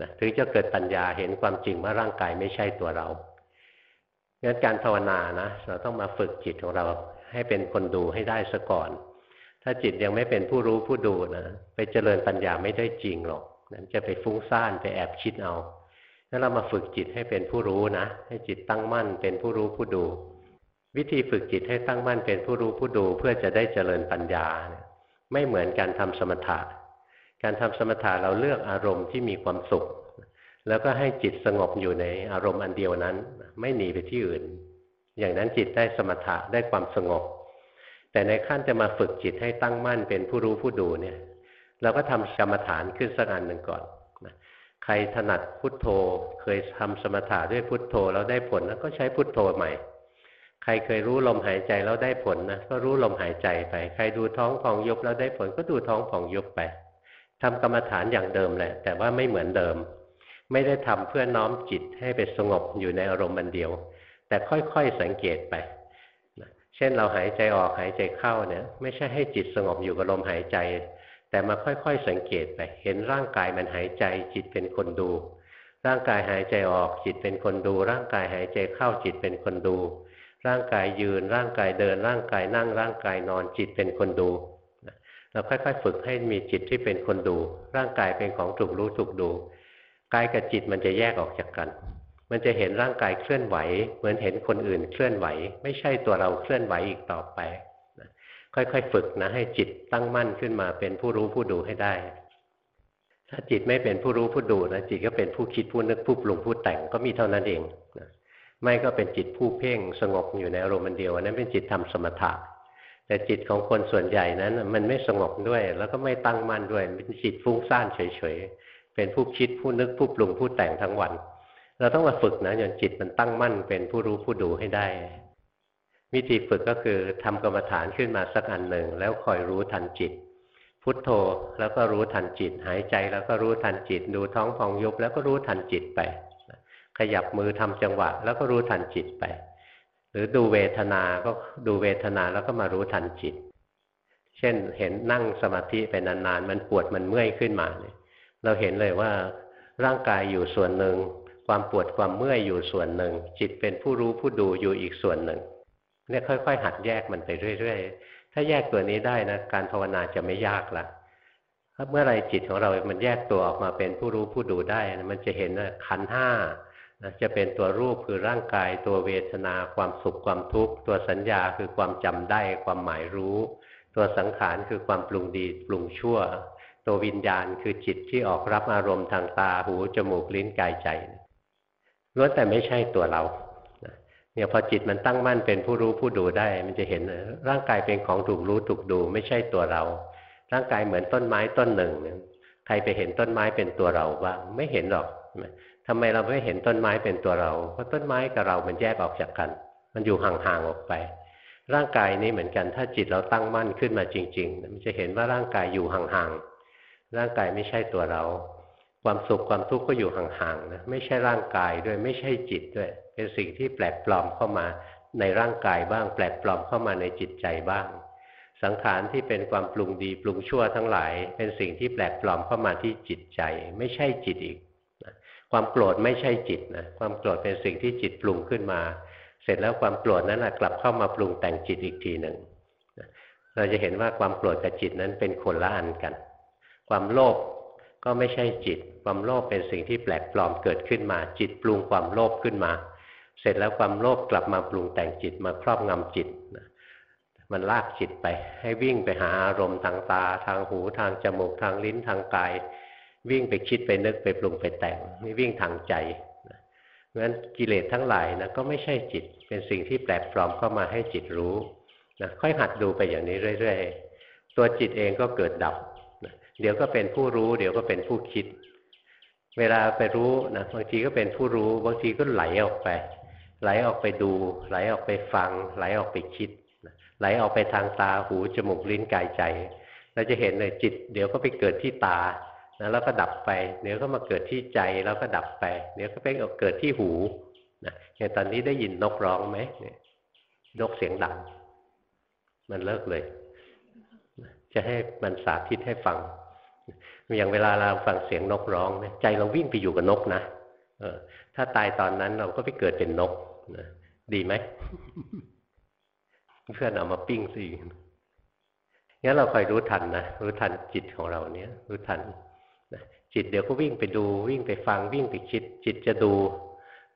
นะถึงจะเกิดปัญญาเห็นความจริงว่าร่างกายไม่ใช่ตัวเรางั้นการภาวนานะเราต้องมาฝึกจิตของเราให้เป็นคนดูให้ได้ซะก่อน ถ้าจิตยังไม่เป็นผู้รู้ผู้ดูนะไปเจริญปัญญาไม่ได้จริงหรอก นั้นจะไปฟุ้งซ่านไปแอบคิดเอางั้นเรามาฝึกจิตให้เป็นผู้รู้นะ ให้จิตตั้งมั่นเป็นผู้รู้ผู้ดู วิธีฝึกจิตให้ตั้งมั่นเป็นผู้รู้ผู้ดู เพื่อจะได้เจริญปัญญา ไม่เหมือนการทำสมถะ การทำสมถะเราเลือกอารมณ์ที่มีความสุข แล้วก็ให้จิตสงบอยู่ในอารมณ์อันเดียวนั้น ไม่หนีไปที่อื่น อย่างนั้นจิตได้สมถะได้ความสงบ แต่ในขั้นจะมาฝึกจิตให้ตั้งมั่นเป็นผู้รู้ผู้ดูเนี่ย เราก็ทำกรรมฐานขึ้นสักอันหนึ่งก่อนใครถนัดพุทโธ เคยทำสมถะด้วยพุทโธแล้วได้ผลแล้วก็ใช้พุทโธใหม่ ใครเคยรู้ลมหายใจแล้วได้ผลนะก็รู้ลมหายใจไป ใครดูท้องผ่องยุบแล้วได้ผลก็ดูท้องผ่องยุบไปทำกรรมฐานอย่างเดิมแหละ แต่ว่าไม่เหมือนเดิม ไม่ได้ทำเพื่อน้อมจิตให้ไปสงบอยู่ในอารมณ์อันเดียว แต่ค่อยๆสังเกตไปเช่นเราหายใจออกหายใจเข้าเนี่ย ไม่ใช่ให้จิตสงบอยู่กับลมหายใจ แต่มาค่อยๆสังเกตไป เห็นร่างกายมันหายใจ จิตเป็นคนดู ร่างกายหายใจออก จิตเป็นคนดู ร่างกายหายใจเข้าจิตเป็นคนดู ร่างกายยืน ร่างกายเดิน ร่างกายนั่ง ร่างกายนอน จิตเป็นคนดู เราค่อยๆฝึกให้มีจิตที่เป็นคนดู ร่างกายเป็นของถูกรู้ถูกดู กายกับจิตมันจะแยกออกจากกัน มันจะเห็นร่างกายเคลื่อนไหว เหมือนเห็นคนอื่นเคลื่อนไหว ไม่ใช่ตัวเราเคลื่อนไหวอีกต่อไป ค่อยๆ ฝึกนะให้จิตตั้งมั่นขึ้นมาเป็นผู้รู้ผู้ดูให้ได้ ถ้าจิตไม่เป็นผู้รู้ผู้ดูนะจิตก็เป็นผู้คิดผู้นึกผู้ปรุงผู้แต่งก็มีเท่านั้นเองนะไม่ก็เป็นจิตผู้เพ่งสงบอยู่ในอารมณ์เดียวนั้นเป็นจิตทำสมถะ แต่จิตของคนส่วนใหญ่นั้น มันไม่สงบด้วย แล้วก็ไม่ตั้งมั่นด้วยเป็นจิตฟุ้งซ่านเฉยๆเป็นผู้คิดผู้นึกผู้ปรุงผู้แต่งทั้งวัน เราต้องมาฝึกนะจนจิตมันตั้งมั่นเป็นผู้รู้ผู้ดูให้ได้ วิธีฝึกก็คือทำกรรมฐานขึ้นมาสักอันหนึ่ง แล้วคอยรู้ทันจิต พุทโธแล้วก็รู้ทันจิต หายใจแล้วก็รู้ทันจิต ดูท้องพองยุบแล้วก็รู้ทันจิตไป ขยับมือทำจังหวะ แล้วก็รู้ทันจิตไป หรือดูเวทนา ก็ดูเวทนาแล้วก็มารู้ทันจิต เช่นเห็นนั่งสมาธิไปนานๆมันปวดมันเมื่อยขึ้นมาเนี่ยเราเห็นเลยว่าร่างกายอยู่ส่วนหนึ่งความปวดความเมื่อยอยู่ส่วนหนึ่ง จิตเป็นผู้รู้ผู้ดูอยู่อีกส่วนหนึ่ง เนี่ยค่อย ๆ หัดแยกมันไปเรื่อยๆ ถ้าแยกตัวนี้ได้นะการภาวนาจะไม่ยากละเมื่อไรจิตของเรามันแยกตัวออกมาเป็นผู้รู้ผู้ดูได้ มันจะเห็นว่าขันห้านะจะเป็นตัวรูปคือร่างกายตัวเวทนาความสุขความทุกข์ ตัวสัญญาคือความจำได้ความหมายรู้ ตัวสังขารคือความปรุงดีปรุงชั่ว ตัววิญญาณคือจิตที่ออกรับอารมณ์ทางตาหูจมูกลิ้นกายใจล้วนแต่ไม่ใช่ตัวเรา เนี่ยพอจิตมันตั้งมั่นเป็นผู้รู้ผู้ดูได้ มันจะเห็นร่างกายเป็นของถูกรู้ถูกดู ไม่ใช่ตัวเรา ร่างกายเหมือนต้นไม้ต้นหนึ่งใครไปเห็นต้นไม้เป็นตัวเราบ้างไม่เห็นหรอกทำไมเราไม่เห็นต้นไม้เป็นตัวเรา เพราะต้นไม้กับเรามันแยกออกจากกัน มันอยู่ห่างๆออกไป ร่างกายนี้เหมือนกัน ถ้าจิตเราตั้งมั่นขึ้นมาจริง ๆ มันจะเห็นว่าร่างกายอยู่ห่างๆ ร่างกายไม่ใช่ตัวเรา ความสุขความทุกข์ก็อยู่ห่างๆนะ ไม่ใช่ร่างกายด้วย ไม่ใช่จิตด้วย เป็นสิ่งที่แปลกปลอมเข้ามาในร่างกายบ้าง แปลกปลอมเข้ามาในจิตใจบ้าง สังขารที่เป็นความปรุงดีปรุงชั่วทั้งหลาย เป็นสิ่งที่แปลกปลอมเข้ามาที่จิตใจ ไม่ใช่จิตอีกความโกรธไม่ใช่จิตนะความโกรธเป็นสิ่งที่จิตปรุงขึ้นมา เสร็จแล้วความโกรธนั้นกลับเข้ามาปรุงแต่งจิตอีกทีหนึ่งเราจะเห็นว่าความโกรธกับจิตนั้นเป็นคนละอันกัน ความโลภก็ไม่ใช่จิต ความโลภเป็นสิ่งที่แปลกปลอมเกิดขึ้นมา จิตปรุงความโลภขึ้นมา เสร็จแล้วความโลภกลับมาปรุงแต่งจิตมาครอบงำจิตมันลากจิตไป ให้วิ่งไปหาอารมณ์ทางตา ทางหูทางจมูกทางลิ้นทางกาย วิ่งไปคิดไปนึกไปปรุงไปแต่งนี่วิ่งทางใจเพราะฉะนั้นกิเลสทั้งหลายนะก็ไม่ใช่จิตเป็นสิ่งที่แปลกปลอมเข้ามาให้จิตรู้นะค่อยหัดดูไปอย่างนี้เรื่อยๆ ตัวจิตเองก็เกิดดับนะเดี๋ยวก็เป็นผู้รู้ เดี๋ยวก็เป็นผู้คิด เวลาไปรู้นะบางทีก็เป็นผู้รู้ บางทีก็ไหลออกไป ไหลออกไปดู ไหลออกไปฟัง ไหลออกไปคิด ไหลออกไปทางตาหูจมูกลิ้นกายใจ เราจะเห็นเลยจิต เดี๋ยวก็ไปเกิดที่ตานะแล้วก็ดับไป เดี๋ยวก็มาเกิดที่ใจแล้วก็ดับไป เดี๋ยวก็ไปเกิดที่หูนะอย่างตอนนี้ได้ยินนกร้องไหมนกเสียงดัง มันเลิกเลย จะให้มันสาธิตให้ฟัง อย่างเวลาเราฟังเสียงนกร้องเนี่ยใจเราวิ่งไปอยู่กับนกนะเออถ้าตายตอนนั้นเราก็ไปเกิดเป็นนก นะดีไหมเพื่อนเอามาปิ้งสิงั้นเราคอยรู้ทันนะรู้ทันจิตของเราเนี้ยรู้ทันจิตเดี๋ยวก็วิ่งไปดู วิ่งไปฟังวิ่งไปคิด จิตจะดู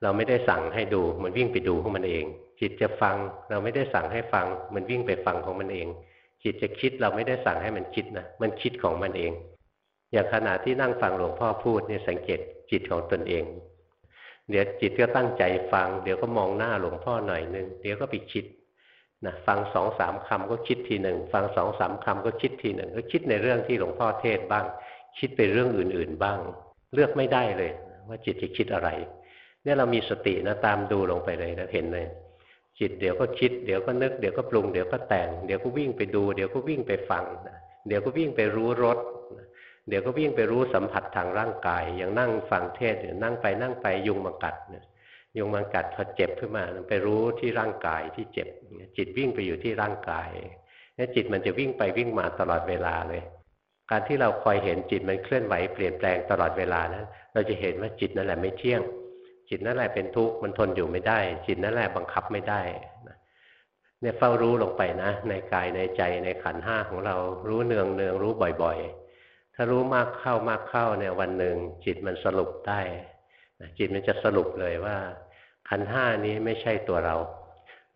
เราไม่ได้สั่งให้ดู มันวิ่งไปดูของมันเอง จิตจะฟัง เราไม่ได้สั่งให้ฟัง มันวิ่งไปฟังของมันเอง จิตจะคิดเราไม่ได้สั่งให้มันคิดนะมันคิดของมันเอง อย่างขณะที่นั่งฟังหลวงพ่อพูดเนี่ยสังเกตจิตของตนเอง เดี๋ยวจิตก็ตั้งใจฟัง เดี๋ยวก็มองหน้าหลวงพ่อหน่อยนึง เดี๋ยวก็ไปคิดนะฟังสองสามคำก็คิดทีหนึ่ง ฟังสองสามคำก็คิดทีหนึ่ง ก็คิดในเรื่องที่หลวงพ่อเทศบ้าง คิดไปเรื่องอื่น ๆบ้าง เลือกไม่ได้เลย ว่าจิตจะคิดอะไร เนี่ยเรามีสตินะตามดูลงไปเลยนะเห็นเลยจิตเดี๋ยวก็คิด เดี๋ยวก็นึก เดี๋ยวก็ปรุง เดี๋ยวก็แต่ง เดี๋ยวก็วิ่งไปดู เดี๋ยวก็วิ่งไปฟัง เดี๋ยวก็วิ่งไปรู้รส เดี๋ยวก็วิ่งไปรู้สัมผัสทางร่างกาย อย่างนั่งฟังเทศหรือนั่งไปนั่งไปยุงมากัดเนี่ยยุงมากัดพอเจ็บขึ้นมาไปรู้ที่ร่างกายที่เจ็บ จิตวิ่งไปอยู่ที่ร่างกายนี่จิตมันจะวิ่งไปวิ่งมาตลอดเวลาเลย การที่เราคอยเห็นจิตมันเคลื่อนไหวเปลี่ยนแปลงตลอดเวลานะเราจะเห็นว่าจิตนั่นแหละไม่เที่ยง จิตนั่นแหละเป็นทุกข์มันทนอยู่ไม่ได้ จิตนั่นแหละบังคับไม่ได้เนี่ยเฝ้ารู้ลงไปนะ ในกายในใจในขันห้าของเรารู้เนืองเนืองรู้บ่อย ๆ ถ้ารู้มากเข้ามากเข้าเนี่ยวันหนึ่งจิตมันสรุปได้จิตมันจะสรุปเลยว่า ขันห้านี้ไม่ใช่ตัวเรา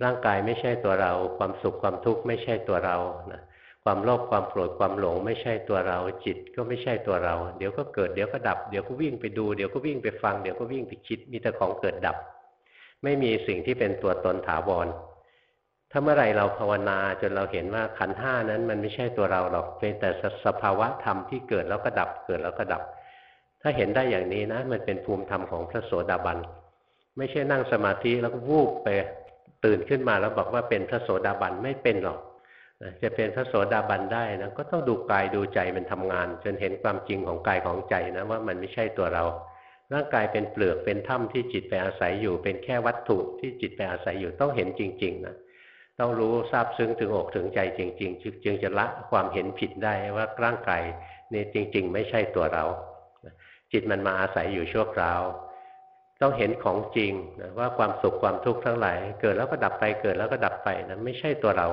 ร่างกายไม่ใช่ตัวเรา ความสุขความทุกข์ไม่ใช่ตัวเรานะความโลภความโกรธความหลง ไม่ใช่ตัวเรา จิตก็ไม่ใช่ตัวเรา เดี๋ยวก็เกิดเดี๋ยวก็ดับเดี๋ยวก็วิ่งไปดูเดี๋ยวก็วิ่งไปฟังเดี๋ยวก็วิ่งไปคิดมีแต่ของเกิดดับไไม่มีสิ่งที่เป็นตัวตนถาวร ถ้าเมื่อไรเราภาวนาจนเราเห็นว่าขันห้านั้นมันไม่ใช่ตัวเราหรอกเป็นแต่สภาวะธรรมที่เกิดแล้วก็ดับเกิดแล้วก็ดับ ถ้าเห็นได้อย่างนี้นะ มันเป็นภูมิธรรมของพระโสดาบันไม่ใช่นั่งสมาธิแล้วก็วูบไปตื่นขึ้นมาแล้วบอกว่าเป็นพระโสดาบันไม่เป็นหรอกจะเป็นพระโสดาบันได้นะก็ต้องดูกายดูใจมันทำงาน จนเห็นความจริงของกายของใจนะว่ามันไม่ใช่ตัวเรา ร่างกายเป็นเปลือกเป็นถ้ำที่จิตไปอาศัยอยู่ เป็นแค่วัตถุที่จิตไปอาศัยอยู่ต้องเห็นจริง ๆ นะ ต้องรู้ทราบซึ้งถึงอกถึงใจจริง ๆ จึงจะละความเห็นผิดได้ว่าร่างกายนี่จริง ๆ ไม่ใช่ตัวเรา จิตมันมาอาศัยอยู่ชั่วคราว ต้องเห็นของจริงนะว่าความสุขความทุกข์ทั้งหลายเกิดแล้วก็ดับไปเกิดแล้วก็ดับไปนะไม่ใช่ตัวเรา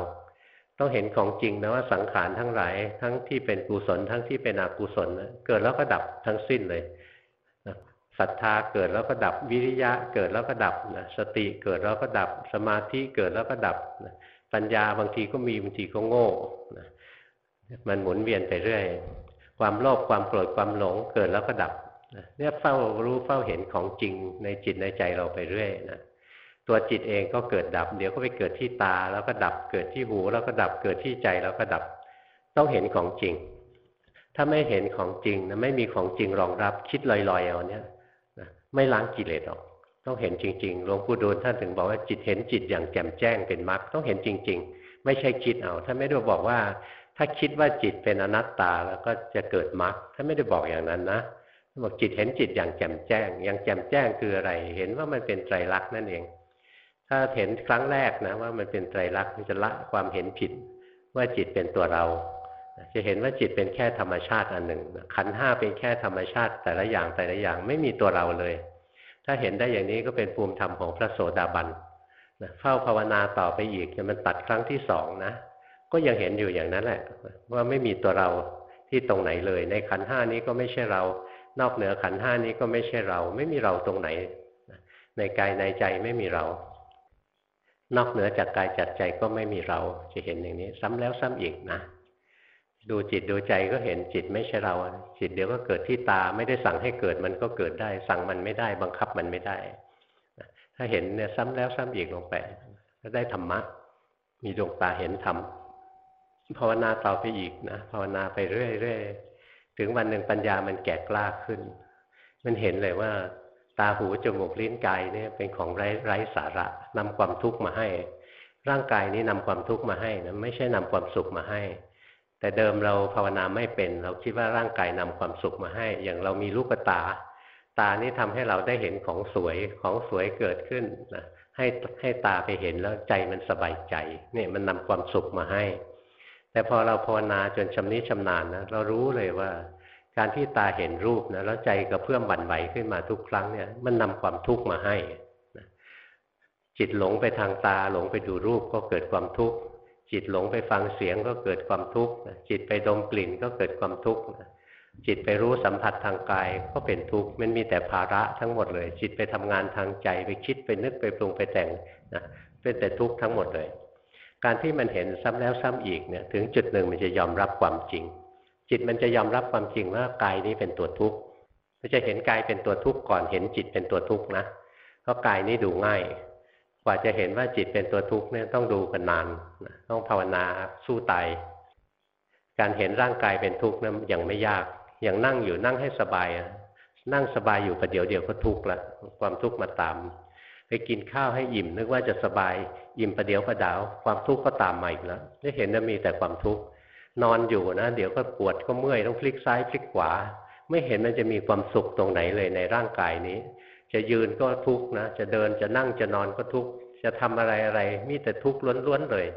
ต้องเห็นของจริงนะว่าสังขารทั้งหลาย ทั้งที่เป็นกุศลทั้งที่เป็นอกุศลนะเกิดแล้วก็ดับทั้งสิ้นเลย ศรัทธาเกิดแล้วก็ดับวิริยะเกิดแล้วก็ดับนะสติเกิดแล้วก็ดับสมาธิเกิดแล้วก็ดับนะปัญญาบางทีก็มีบางทีก็โง่นะมันหมุนเวียนไปเรื่อย ความโลภความโกรธความหลงเกิดแล้วก็ดับเนี่ยเฝ้ารู้เฝ้าเห็นของจริงในจิตในใจเราไปเรื่อยนะตัวจิตเองก็เกิดดับ เดี๋ยวก็ไปเกิดที่ตาแล้วก็ดับเกิดที่หูแล้วก็ดับเกิดที่ใจแล้วก็ดับ ต้องเห็นของจริง ถ้าไม่เห็นของจริงนะไม่มีของจริงรองรับคิดลอยๆเอาเนี่ย ไม่ล้างกิเลสหรอก ต้องเห็นจริงๆหลวงปู่ดูลท่านถึงบอกว่าจิตเห็นจิตอย่างแจ่มแจ้งเป็นมรรคต้องเห็นจริง ๆ ไม่ใช่คิดเอาท่านไม่ได้บอกว่า ถ้าคิดว่าจิตเป็นอนัตตาแล้วก็จะเกิดมรรคท่านไม่ได้บอกอย่างนั้นนะบอกจิตเห็นจิตอย่างแจ่มแจ้ง อย่างแจ่มแจ้งคืออะไร เห็นว่ามันเป็นไตรลักษณ์นั่นเอง ถ้าเห็นครั้งแรกนะว่ามันเป็นไตรลักษณ์มันจะละความเห็นผิด ว่าจิตเป็นตัวเรา จะเห็นว่าจิตเป็นแค่ธรรมชาติอันหนึ่งขันห้าเป็นแค่ธรรมชาติแต่ละอย่างแต่ละอย่างไม่มีตัวเราเลย ถ้าเห็นได้อย่างนี้ก็เป็นภูมิธรรมของพระโสดาบันเฝ้าภาวนาต่อไปอีกจะมันตัดครั้งที่สองนะ ก็ยังเห็นอยู่อย่างนั้นแหละ ว่าไม่มีตัวเราที่ตรงไหนเลย ในขันห้านี้ก็ไม่ใช่เรา นอกเหนือขันห้านี้ก็ไม่ใช่เรา ไม่มีเราตรงไหน ในกายในใจไม่มีเรา นอกเหนือจากกายจัดใจก็ไม่มีเราจะเห็นอย่างนี้ ซ้ำแล้วซ้ำอีกนะ ดูจิตดูใจก็เห็นจิตไม่ใช่เรา จิตเดี๋ยวก็เกิดที่ตาไม่ได้สั่งให้เกิดมันก็เกิดได้ สั่งมันไม่ได้ บังคับมันไม่ได้ ถ้าเห็นเนี่ยซ้ำแล้วซ้ำอีกลงไปก็ได้ธรรมะ มีดวงตาเห็นธรรมภาวนาต่อไปอีกนะภาวนาไปเรื่อยๆถึงวันหนึ่งปัญญามันแก่กล้าขึ้น มันเห็นเลยว่า ตาหูจมูกลิ้นกายเนี่ยเป็นของไร้ไร้สาระนำความทุกข์มาให้ ร่างกายนี้นำความทุกข์มาให้นะไม่ใช่นำความสุขมาให้ แต่เดิมเราภาวนาไม่เป็น เราคิดว่าร่างกายนำความสุขมาให้ อย่างเรามีลูกตา ตานี้ทำให้เราได้เห็นของสวยของสวยเกิดขึ้นนะให้ให้ตาไปเห็นแล้วใจมันสบายใจเนี่ยมันนำความสุขมาให้ แต่พอเราภาวนาจนชำนิชำนาญนะเรารู้เลยว่า การที่ตาเห็นรูปนะแล้วใจกระเพื่อมบั่นไหวขึ้นมาทุกครั้งเนี่ยมันนำความทุกข์มาให้จิตหลงไปทางตาหลงไปดูรูปก็เกิดความทุกข์ จิตหลงไปฟังเสียงก็เกิดความทุกข์จิตไปดมกลิ่นก็เกิดความทุกข์จิตไปรู้สัมผัสทางกายก็เป็นทุกข์มันมีแต่ภาระทั้งหมดเลย จิตไปทำงานทางใจไปคิดไปนึกไปปรุงไปแต่งนะเป็นแต่ทุกข์ทั้งหมดเลย การที่มันเห็นซ้ำแล้วซ้ำอีกเนี่ยถึงจุดหนึ่งมันจะยอมรับความจริง จิตมันจะยอมรับความจริงว่ากายนี้เป็นตัวทุกข์มันจะเห็นกายเป็นตัวทุกข์ก่อนเห็นจิตเป็นตัวทุกข์นะเพราะกายนี้ดูง่าย กว่าจะเห็นว่าจิตเป็นตัวทุกข์เนี่ยต้องดูกันนานต้องภาวนาสู้ตายการเห็นร่างกายเป็นทุกข์นั้นยังไม่ยาก อย่างนั่งอยู่นั่งให้สบายนั่งสบายอยู่ประเดี๋ยวเดียวก็ทุกข์ละความทุกข์มาตาม ไปกินข้าวให้อิ่มนึกว่าจะสบายอิ่มประเดี๋ยวประดาว ความทุกข์ก็ตามมาอีกแล้วได้เห็นว่ามีแต่ความทุกข์นอนอยู่นะ เดี๋ยวก็ปวดก็เมื่อยต้องพลิกซ้ายพลิกขวา ไม่เห็นมันจะมีความสุขตรงไหนเลยในร่างกายนี้ จะยืนก็ทุกข์นะ จะเดินจะนั่งจะนอนก็ทุกข์ จะทำอะไรอะไร มีแต่ทุกข์ล้วนๆเลย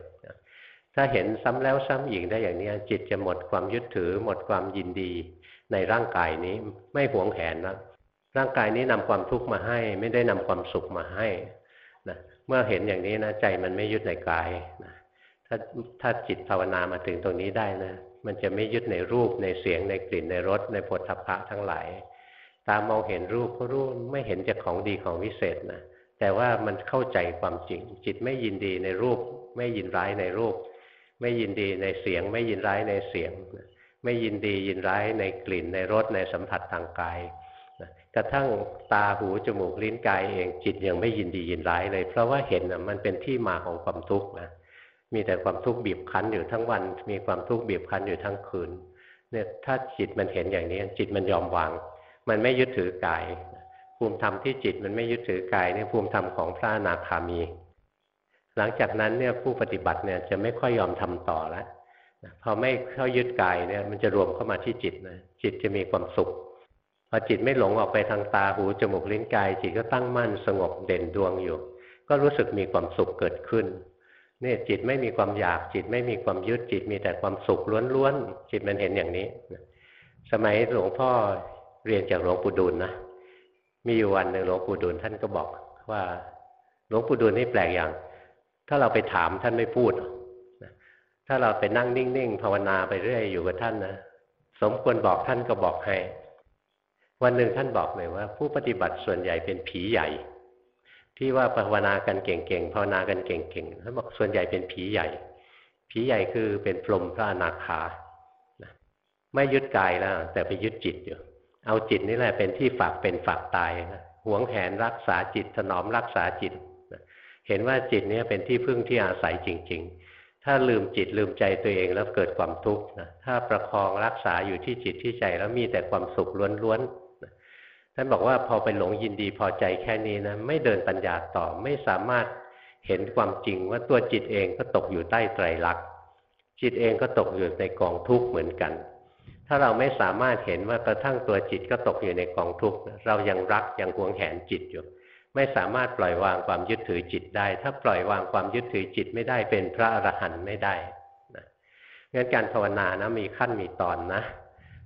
ถ้าเห็นซ้ำแล้วซ้ำอีกได้อย่างนี้จิตจะหมดความยึดถือ หมดความยินดีในร่างกายนี้ไม่หวงแหนนะร่างกายนี้นำความทุกข์มาให้ ไม่ได้นำความสุขมาให้นะเมื่อเห็นอย่างนี้นะใจมันไม่ยึดในกายนะถ้าถ้าจิตภาวนามาถึงตรงนี้ได้นะมันจะไม่ยึดในรูปในเสียงในกลิ่นในรสในผลทพะทั้งหลาย ตามองเห็นรูปก็รู้ไม่เห็นจะของดีของวิเศษนะแต่ว่ามันเข้าใจความจริง จิตไม่ยินดีในรูป ไม่ยินร้ายในรูป ไม่ยินดีในเสียง ไม่ยินร้ายในเสียง ไม่ยินดียินร้ายในกลิ่นในรสในสัมผัสทางกายกระทั่งตาหูจมูกลิ้นกายเองจิตยังไม่ยินดียินร้ายเลย เพราะว่าเห็นมันเป็นที่มาของความทุกข์นะมีแต่ความทุกข์บีบคั้นอยู่ทั้งวัน มีความทุกข์บีบคั้นอยู่ทั้งคืนเนี่ยถ้าจิตมันเห็นอย่างนี้จิตมันยอมวาง มันไม่ยึดถือกาย ภูมิธรรมที่จิตมันไม่ยึดถือกายเนี่ยภูมิธรรมของพระอนาคามี หลังจากนั้นเนี่ยผู้ปฏิบัติเนี่ยจะไม่ค่อยยอมทำต่อแล้วพอไม่เข้ายึดกายเนี่ยมันจะรวมเข้ามาที่จิตนะจิตจะมีความสุขพอจิตไม่หลงออกไปทางตาหูจมูกลิ้นกาย จิตก็ตั้งมั่นสงบเด่นดวงอยู่ ก็รู้สึกมีความสุขเกิดขึ้นเนี่ยจิตไม่มีความอยากจิตไม่มีความยึดจิตมีแต่ความสุขล้วนๆจิตมันเห็นอย่างนี้ สมัยหลวงพ่อ เรียนจากหลวงปู่ดูลนะมีอยู่วันหนึ่งหลวงปู่ดูลท่านก็บอกว่าหลวงปู่ดูลนี่แปลกอย่าง ถ้าเราไปถามท่านไม่พูด ถ้าเราไปนั่งนิ่งๆภาวนาไปเรื่อยอยู่กับท่านนะสมควรบอกท่านก็บอกให้ วันหนึ่งท่านบอกเลยว่า ผู้ปฏิบัติส่วนใหญ่เป็นผีใหญ่ ที่ว่าภาวนากันเก่งๆภาวนากันเก่งๆท่านบอกส่วนใหญ่เป็นผีใหญ่ ผีใหญ่คือเป็นพรหมพระอนาคาไม่ยึดกายแล้วแต่ไปยึดจิตอยู่ เอาจิตนี่แหละเป็นที่ฝากเป็นฝากตายนะหวงแหนรักษาจิตถนอมรักษาจิตเห็นว่าจิตนี้เป็นที่พึ่งที่อาศัยจริง ๆ ถ้าลืมจิตลืมใจตัวเองแล้วเกิดความทุกข์นะถ้าประคองรักษาอยู่ที่จิตที่ใจแล้วมีแต่ความสุขล้วนๆท่านบอกว่าพอไปหลงยินดีพอใจแค่นี้นะไม่เดินปัญญาต่อไม่สามารถเห็นความจริงว่าตัวจิตเองก็ตกอยู่ใต้ไตรลักษณ์จิตเองก็ตกอยู่ในกองทุกข์เหมือนกัน ถ้าเราไม่สามารถเห็นว่ากระทั่งตัวจิตก็ตกอยู่ในกองทุกข์เรายังรักยังหวงแหนจิตอยู่ ไม่สามารถปล่อยวางความยึดถือจิตได้ ถ้าปล่อยวางความยึดถือจิตไม่ได้เป็นพระอรหันต์ไม่ได้นะงั้นการภาวนานะมีขั้นมีตอนนะ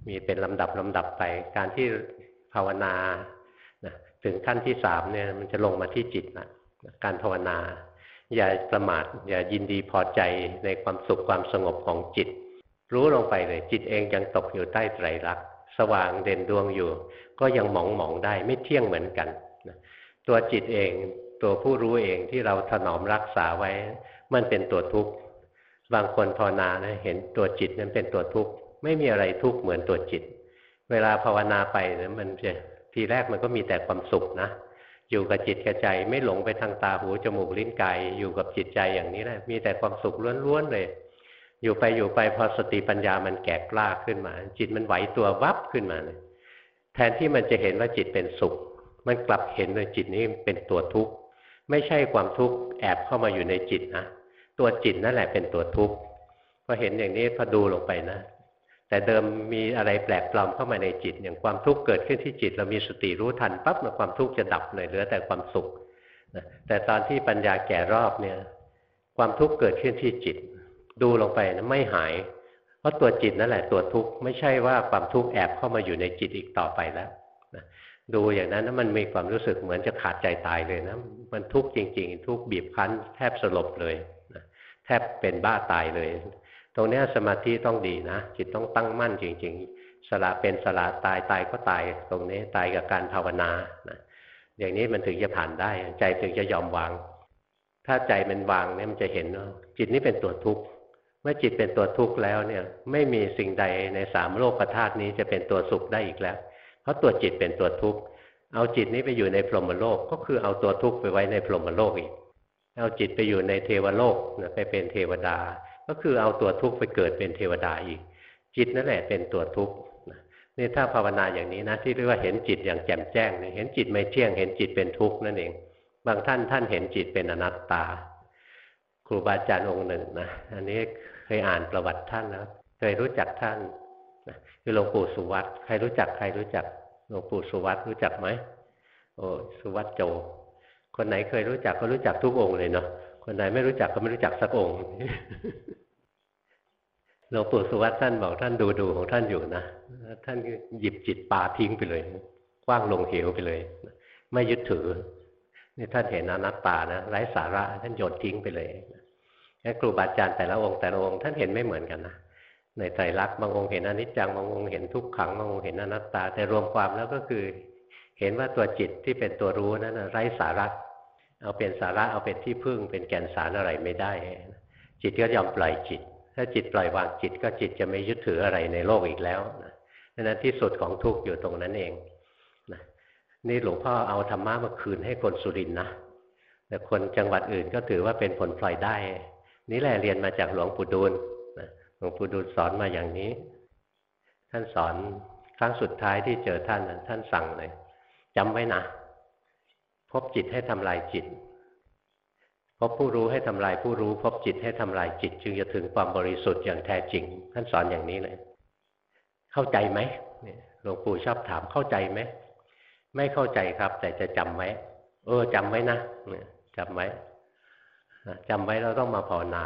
มีเป็นลำดับลำดับไป การที่ภาวนานะถึงขั้นที่สามเนี่ยมันจะลงมาที่จิตนะการภาวนา อย่าประมาทอย่ายินดีพอใจในความสุขความสงบของจิต รู้ลงไปเลย จิตเองยังตกอยู่ใต้ไตรลักษณ์สว่างเด่นดวงอยู่ ก็ยังหมองหมองได้ไม่เที่ยงเหมือนกันตัวจิตเองตัวผู้รู้เองที่เราถนอมรักษาไว้ มันเป็นตัวทุกข์บางคนภาวนานะเห็นตัวจิตนั้นเป็นตัวทุกข์ไม่มีอะไรทุกข์เหมือนตัวจิต เวลาภาวนาไปนะมันจะทีแรกมันก็มีแต่ความสุขนะอยู่กับจิตกับใจไม่หลงไปทางตาหูจมูกลิ้นกายอยู่กับจิตใจอย่างนี้แหละมีแต่ความสุขล้วนๆเลย อยู่ไปอยู่ไปพอสติปัญญามันแก่กล้าขึ้นมา จิตมันไหวตัววับขึ้นมาเลยแทนที่มันจะเห็นว่าจิตเป็นสุข มันกลับเห็นเลยจิตนี้เป็นตัวทุกข์ไม่ใช่ความทุกข์แอบเข้ามาอยู่ในจิตนะตัวจิตนั่นแหละเป็นตัวทุกข์พอเห็นอย่างนี้พอดูลงไปนะ แต่เดิมมีอะไรแปลกปลอมเข้ามาในจิต อย่างความทุกข์เกิดขึ้นที่จิต เรามีสติรู้ทันปั๊บความทุกข์จะดับเลยเหลือแต่ความสุขแต่ตอนที่ปัญญาแก่รอบเนี่ย ความทุกข์เกิดขึ้นที่จิต ดูลงไปนะไม่หาย เพราะตัวจิตนั่นแหละตัวทุกข์ไม่ใช่ว่าความทุกข์แอบเข้ามาอยู่ในจิตอีกต่อไปแล้วดูอย่างนั้นมันมีความรู้สึกเหมือนจะขาดใจตายเลยนะมันทุกข์จริง ๆ ทุกข์บีบคั้น แทบสลบเลยนะแทบเป็นบ้าตายเลย ตรงนี้สมาธิต้องดีนะ จิตต้องตั้งมั่นจริง ๆ สละเป็นสละตายตายก็ตาย ตรงนี้ตายกับการภาวนานะอย่างนี้มันถึงจะผ่านได้ ใจถึงจะยอมวาง ถ้าใจมันวางเนี่ยมันจะเห็นว่าจิตนี้เป็นตัวทุกข์ เมื่อจิตเป็นตัวทุกข์แล้วเนี่ย ไม่มีสิ่งใดในสามโลกธาตุนี้จะเป็นตัวสุขได้อีกแล้ว เพราะตัวจิตเป็นตัวทุกข์เอาจิตนี้ไปอยู่ในพรหมโลกก็คือเอาตัวทุกข์ไปไว้ในพรหมโลกอีก เอาจิตไปอยู่ในเทวโลกไปเป็นเทวดา ก็คือเอาตัวทุกข์ไปเกิดเป็นเทวดาอีก จิตนั่นแหละเป็นตัวทุกข์นี่ถ้าภาวนาอย่างนี้นะที่เรียกว่าเห็นจิตอย่างแจ่มแจ้งเห็นจิตไม่เที่ยง เห็นจิตเป็นทุกข์นั่นเอง บางท่านท่านเห็นจิตเป็นอนัตตา ครูบาอาจารย์องค์หนึ่งนะอันนี้เยอ่านประวัติท่านแล้วเคยรู้จักท่านคือหลวงปู่สุวัตใครรู้จักใครรู้จักหลวงปู่สุวัตรู้จักไหมโอ้สุวัตโจ คนไหนเคยรู้จักก็รู้จักทุกองค์เลยเนาะคนไหนไม่รู้จักก็ไม่รู้จักสักองค์หลวงปู่สุวัตท่านบอกท่านดูดูของท่านอยู่นะท่านหยิบจิตปาทิ้งไปเลยกว้างลงเหวไปเลย ไม่ยึดถือนี่ท่านเห็นอนัตตานะไร้สาระท่านโยนทิ้งไปเลย งั้นครูบาอาจารย์แต่ละองค์แต่ละองค์ท่านเห็นไม่เหมือนกันนะในไตรลักษณ์บางองค์เห็นอนิจจังบางองค์เห็นทุกขังบางองค์เห็นอนัตตา แต่รวมความแล้วก็คือเห็นว่าตัวจิตที่เป็นตัวรู้นั้นไร้สาระเอาเป็นสาระเอาเป็นที่พึ่งเป็นแก่นสารอะไรไม่ได้ จิตก็ยอมปล่อยจิต ถ้าจิตปล่อยวางจิตก็จิตจะไม่ยึดถืออะไรในโลกอีกแล้วนะนั้นที่สุดของทุกข์อยู่ตรงนั้นเองนะนี่หลวงพ่อเอาธรรมะมาคืนให้คนสุรินนะแต่คนจังหวัดอื่นก็ถือว่าเป็นผลพลอยได้ นี่แหละเรียนมาจากหลวงปู่ดูลหลวงปู่ดูลสอนมาอย่างนี้ ท่านสอนครั้งสุดท้ายที่เจอท่านท่านสั่งเลยจำไว้นะพบจิตให้ทำลายจิตพบผู้รู้ให้ทำลายผู้รู้พบจิตให้ทำลายจิต จึงจะถึงความบริสุทธิ์อย่างแท้จริง ท่านสอนอย่างนี้เลย เข้าใจไหมหลวงปู่ชอบถามเข้าใจไหมไม่เข้าใจครับ แต่จะจำไว้เออจำไว้นะจำไว้ จำไว้เราต้องมาภาวนา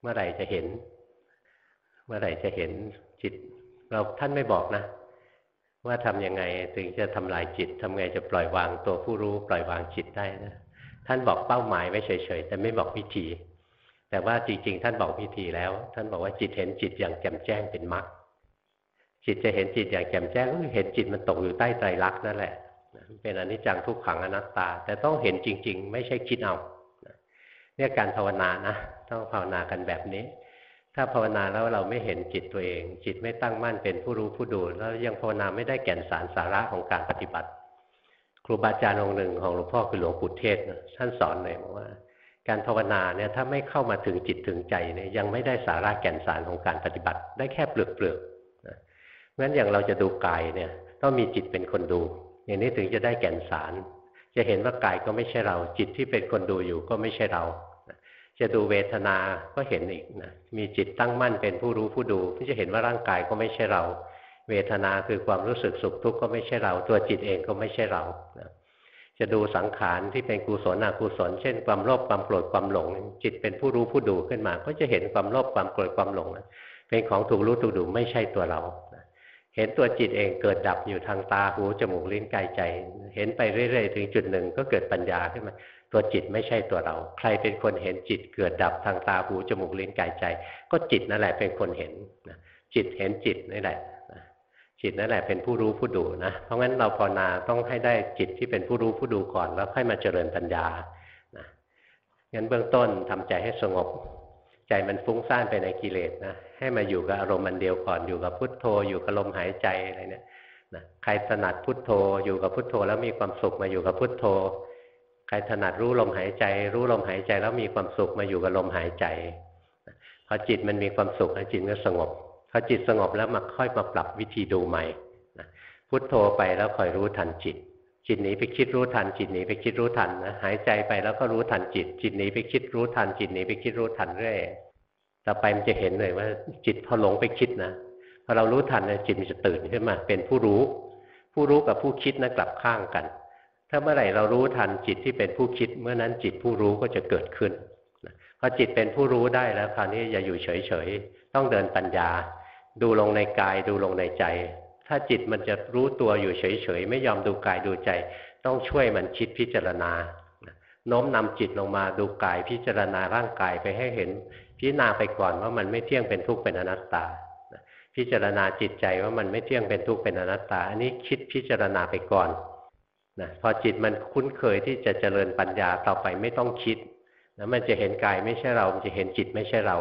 เมื่อไหร่จะเห็น เมื่อไหร่จะเห็นจิต เราท่านไม่บอกนะ ว่าทำยังไงถึงจะทำลายจิตทำไงจะปล่อยวางตัวผู้รู้ ปล่อยวางจิตได้นะท่านบอกเป้าหมายไว้เฉยๆ แต่ไม่บอกวิธี แต่ว่าจริง ๆ ท่านบอกวิธีแล้ว ท่านบอกว่าจิตเห็นจิตอย่างแจ่มแจ้งเป็นมรรคจิตจะเห็นจิตอย่างแจ่มแจ้งก็เห็นจิตมันตกอยู่ใต้ไตรลักษณ์นั่นแหละ เป็นอนิจจังทุกขังอนัตตา แต่ต้องเห็นจริง ๆ ไม่ใช่คิดเอา เนี่ยการภาวนานะต้องภาวนากันแบบนี้ ถ้าภาวนาแล้วเราไม่เห็นจิตตัวเอง จิตไม่ตั้งมั่นเป็นผู้รู้ผู้ดูแล้วยังภาวนาไม่ได้แก่นสารสาระของการปฏิบัติ ครูบาอาจารย์องค์หนึ่งของหลวงพ่อคือหลวงปู่เทศท่านสอนเลยบอกว่า การภาวนาเนี่ยถ้าไม่เข้ามาถึงจิตถึงใจเนี่ยยังไม่ได้สาระแก่นสารของการปฏิบัติ ได้แค่เปลือกเปลือกงั้นอย่างเราจะดูกายเนี่ยต้องมีจิตเป็นคนดู อย่างนี้ถึงจะได้แก่นสาร จะเห็นว่ากายก็ไม่ใช่เรา จิตที่เป็นคนดูอยู่ก็ไม่ใช่เรา จะดูเวทนาก็เห็นอีกนะมีจิตตั้งมั่นเป็นผู้รู้ผู้ดูก็จะเห็นว่าร่างกายก็ไม่ใช่เรา เวทนาคือความรู้สึกสุขทุกข์ก็ไม่ใช่เรา ตัวจิตเองก็ไม่ใช่เรานะจะดูสังขารที่เป็นกุศลอกุศล เช่นความโลภความโกรธความหลง จิตเป็นผู้รู้ผู้ดูขึ้นมา ก็จะเห็นความโลภความโกรธความหลงเป็นของถูกรู้ถูกดูไม่ใช่ตัวเรา เห็นตัวจิตเองเกิดดับอยู่ทางตาหูจมูกลิ้นกายใจ เห็นไปเรื่อยๆ ถึงจุดหนึ่งก็เกิดปัญญาขึ้นมา ตัวจิตไม่ใช่ตัวเรา ใครเป็นคนเห็นจิตเกิดดับทางตาหูจมูกลิ้นกายใจ ก็จิตนั่นแหละเป็นคนเห็นจิตเห็นจิตนี่แหละจิตนั่นแหละเป็นผู้รู้ผู้ดูนะ เพราะงั้นเราภาวนาต้องให้ได้จิตที่เป็นผู้รู้ผู้ดูก่อนแล้วค่อยมาเจริญปัญญานะงั้นเบื้องต้นทำใจให้สงบ ใจมันฟุ้งซ่านไปในกิเลสนะ ให้มาอยู่กับอารมณ์มันเดียวก่อนอยู่กับพุทโธ อยู่กับลมหายใจอะไรเนี่ยนะใครถนัดพุทโธ อยู่กับพุทโธ แล้วมีความสุขมาอยู่กับพุทโธ ใครถนัดรู้ลมหายใจ รู้ลมหายใจแล้วมีความสุขมาอยู่กับลมหายใจพอจิตมันมีความสุขจิตก็สงบพอจิตสงบแล้วมาค่อยมาปรับวิธีดูใหม่พุทโธไปแล้วคอยรู้ทันจิต จิตหนีไปคิดรู้ทัน จิตหนีไปคิดรู้ทันนะหายใจไปแล้วก็รู้ทันจิต จิตหนีไปคิดรู้ทัน จิตหนีไปคิดรู้ทันเรื่อยต่อไปมันจะเห็นเลยว่า จิตพอหลงไปคิดนะพอเรารู้ทันเนี่ยจิตมันจะตื่นขึ้นมา เป็นผู้รู้ ผู้รู้กับผู้คิดนะกลับข้างกัน ถ้าเมื่อไหร่เรารู้ทันจิตที่เป็นผู้คิด เมื่อนั้นจิตผู้รู้ก็จะเกิดขึ้นพอจิตเป็นผู้รู้ได้แล้วคราวนี้อย่าอยู่เฉยๆต้องเดินปัญญา ดูลงในกายดูลงในใจ ถ้าจิตมันจะรู้ตัวอยู่เฉยๆไม่ยอมดูกายดูใจ ต้องช่วยมันคิดพิจารณาโน้มนำจิตลงมาดูกายพิจารณาร่างกายไปให้เห็น พิจารณาไปก่อนว่ามันไม่เที่ยงเป็นทุกข์เป็นอนัตตาพิจารณาจิตใจว่ามันไม่เที่ยงเป็นทุกข์เป็นอนัตตา อันนี้คิดพิจารณาไปก่อน นะพอจิตมันคุ้นเคยที่จะเจริญปัญญาต่อไปไม่ต้องคิดนะมันจะเห็นกายไม่ใช่เรา มันจะเห็นจิตไม่ใช่เรา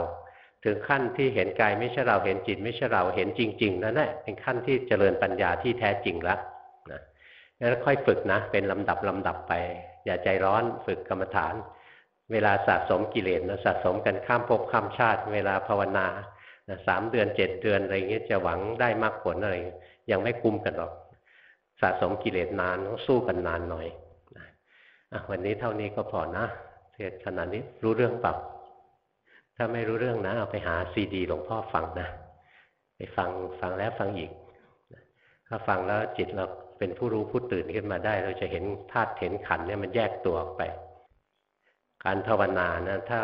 ถึงขั้นที่เห็นกายไม่ใช่เราเห็นจิตไม่ใช่เราเห็นจริงๆนั่นแหละเป็นขั้นที่เจริญปัญญาที่แท้จริงแล้วนะงั้นค่อยฝึกนะ เป็นลำดับลำดับไป อย่าใจร้อนฝึกกรรมฐาน เวลาสะสมกิเลสนะสะสมกันข้ามภพข้ามชาติ เวลาภาวนาสามเดือนเจ็ดเดือนอะไรเงี้ยจะหวังได้มากผลอะไรยังไม่คุ้มกันหรอก สะสมกิเลสนานต้องสู้กันนานหน่อยอวันนี้เท่านี้ก็พอนะเทศขนาดนี้รู้เรื่องปรับถ้าไม่รู้เรื่องนะเอาไปหาซีดีหลวงพ่อฟังนะไปฟังฟังแล้วฟังอีกถ้าฟังแล้วจิตเราเป็นผู้รู้ผู้ตื่นขึ้นมาได้ เราจะเห็นธาตุเห็นขันเนี่ยมันแยกตัวออกไป การภาวนานะถ้า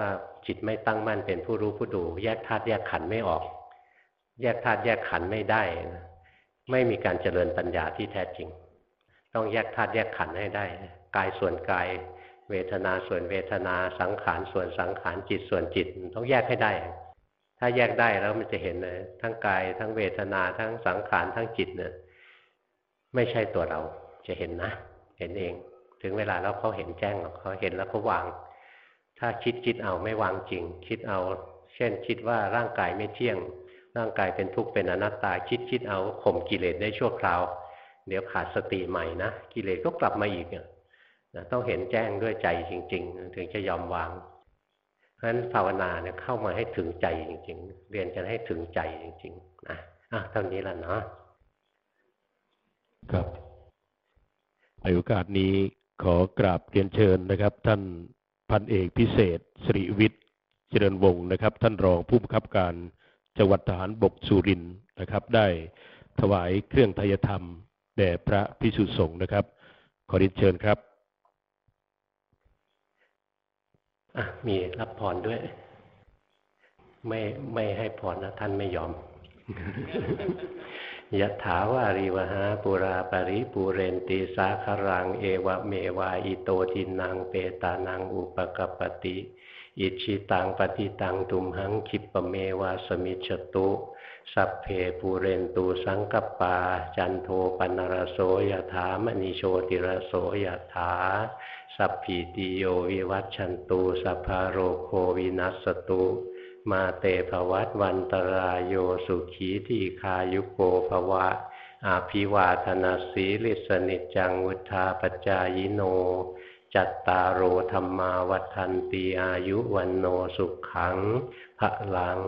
จิตไม่ตั้งมั่นเป็นผู้รู้ผู้ดู แยกธาตุแยกขันไม่ออก แยกธาตุแยกขันไม่ได้นะ ไม่มีการเจริญปัญญาที่แท้จริง ต้องแยกธาตุแยกขันธ์ให้ได้ กายส่วนกาย เวทนาส่วนเวทนาสังขารส่วนสังขารจิตส่วนจิตต้องแยกให้ได้ ถ้าแยกได้แล้วมันจะเห็นเลยทั้งกายทั้งเวทนาทั้งสังขารทั้งจิตเนี่ยไม่ใช่ตัวเราจะเห็นนะ เห็นเอง ถึงเวลาแล้วเขาเห็นแจ้งเขาเห็นแล้วเขาวาง ถ้าคิดคิดเอาไม่วางจริง คิดเอา เช่นคิดว่าร่างกายไม่เที่ยง ร่างกายเป็นทุกข์เป็นอนัตตาคิดคิดเอาข่มกิเลสได้ชั่วคราว เดี๋ยวขาดสติใหม่นะกิเลสก็กลับมาอีกนะต้องเห็นแจ้งด้วยใจจริง ๆ ถึงจะยอมวาง เพราะฉะนั้นภาวนาเนี่ยเข้ามาให้ถึงใจจริง ๆ เรียนจะให้ถึงใจจริง ๆ นะอะเท่านี้ละเนาะครับในโอกาสนี้ขอกราบเรียนเชิญนะครับ ท่านพันเอกพิเศษสิริวิทย์เจริญวงศ์นะครับ ท่านรองผู้บังคับการ จังหวัดทหารบกสุรินนะครับ ได้ถวายเครื่องทายธรรมแด่พระพิสุสงฆ์นะครับ ขอรียนเชิญครับมีรับพรด้วย ไม่ไม่ให้พรนะท่านไม่ยอมยะถาวาริวหาปุราปริปูเรนติสาครัง เอวะเมวาอิโตทินังเปตานังอุปกปติ อิจฉิตังปัตถิตังตุมหังขิปปเมวะสมิชฌตุ สัพเพปูเรนตุสังกัปปา จันโทปัณณรโสยถามณิโชติรโสยถา สัพพีติโยวิวัชชันตุสัพพะโรโควินัสสะตุ มาเตภวัตวันตราโยสุขีทีฆายุโกภวะอภิวาทนสีลิสสะนิจจังวุฑฒาปจายโน จัตตารโอธรรมาวัฏันตีอายุวันโนสุขังพระลัง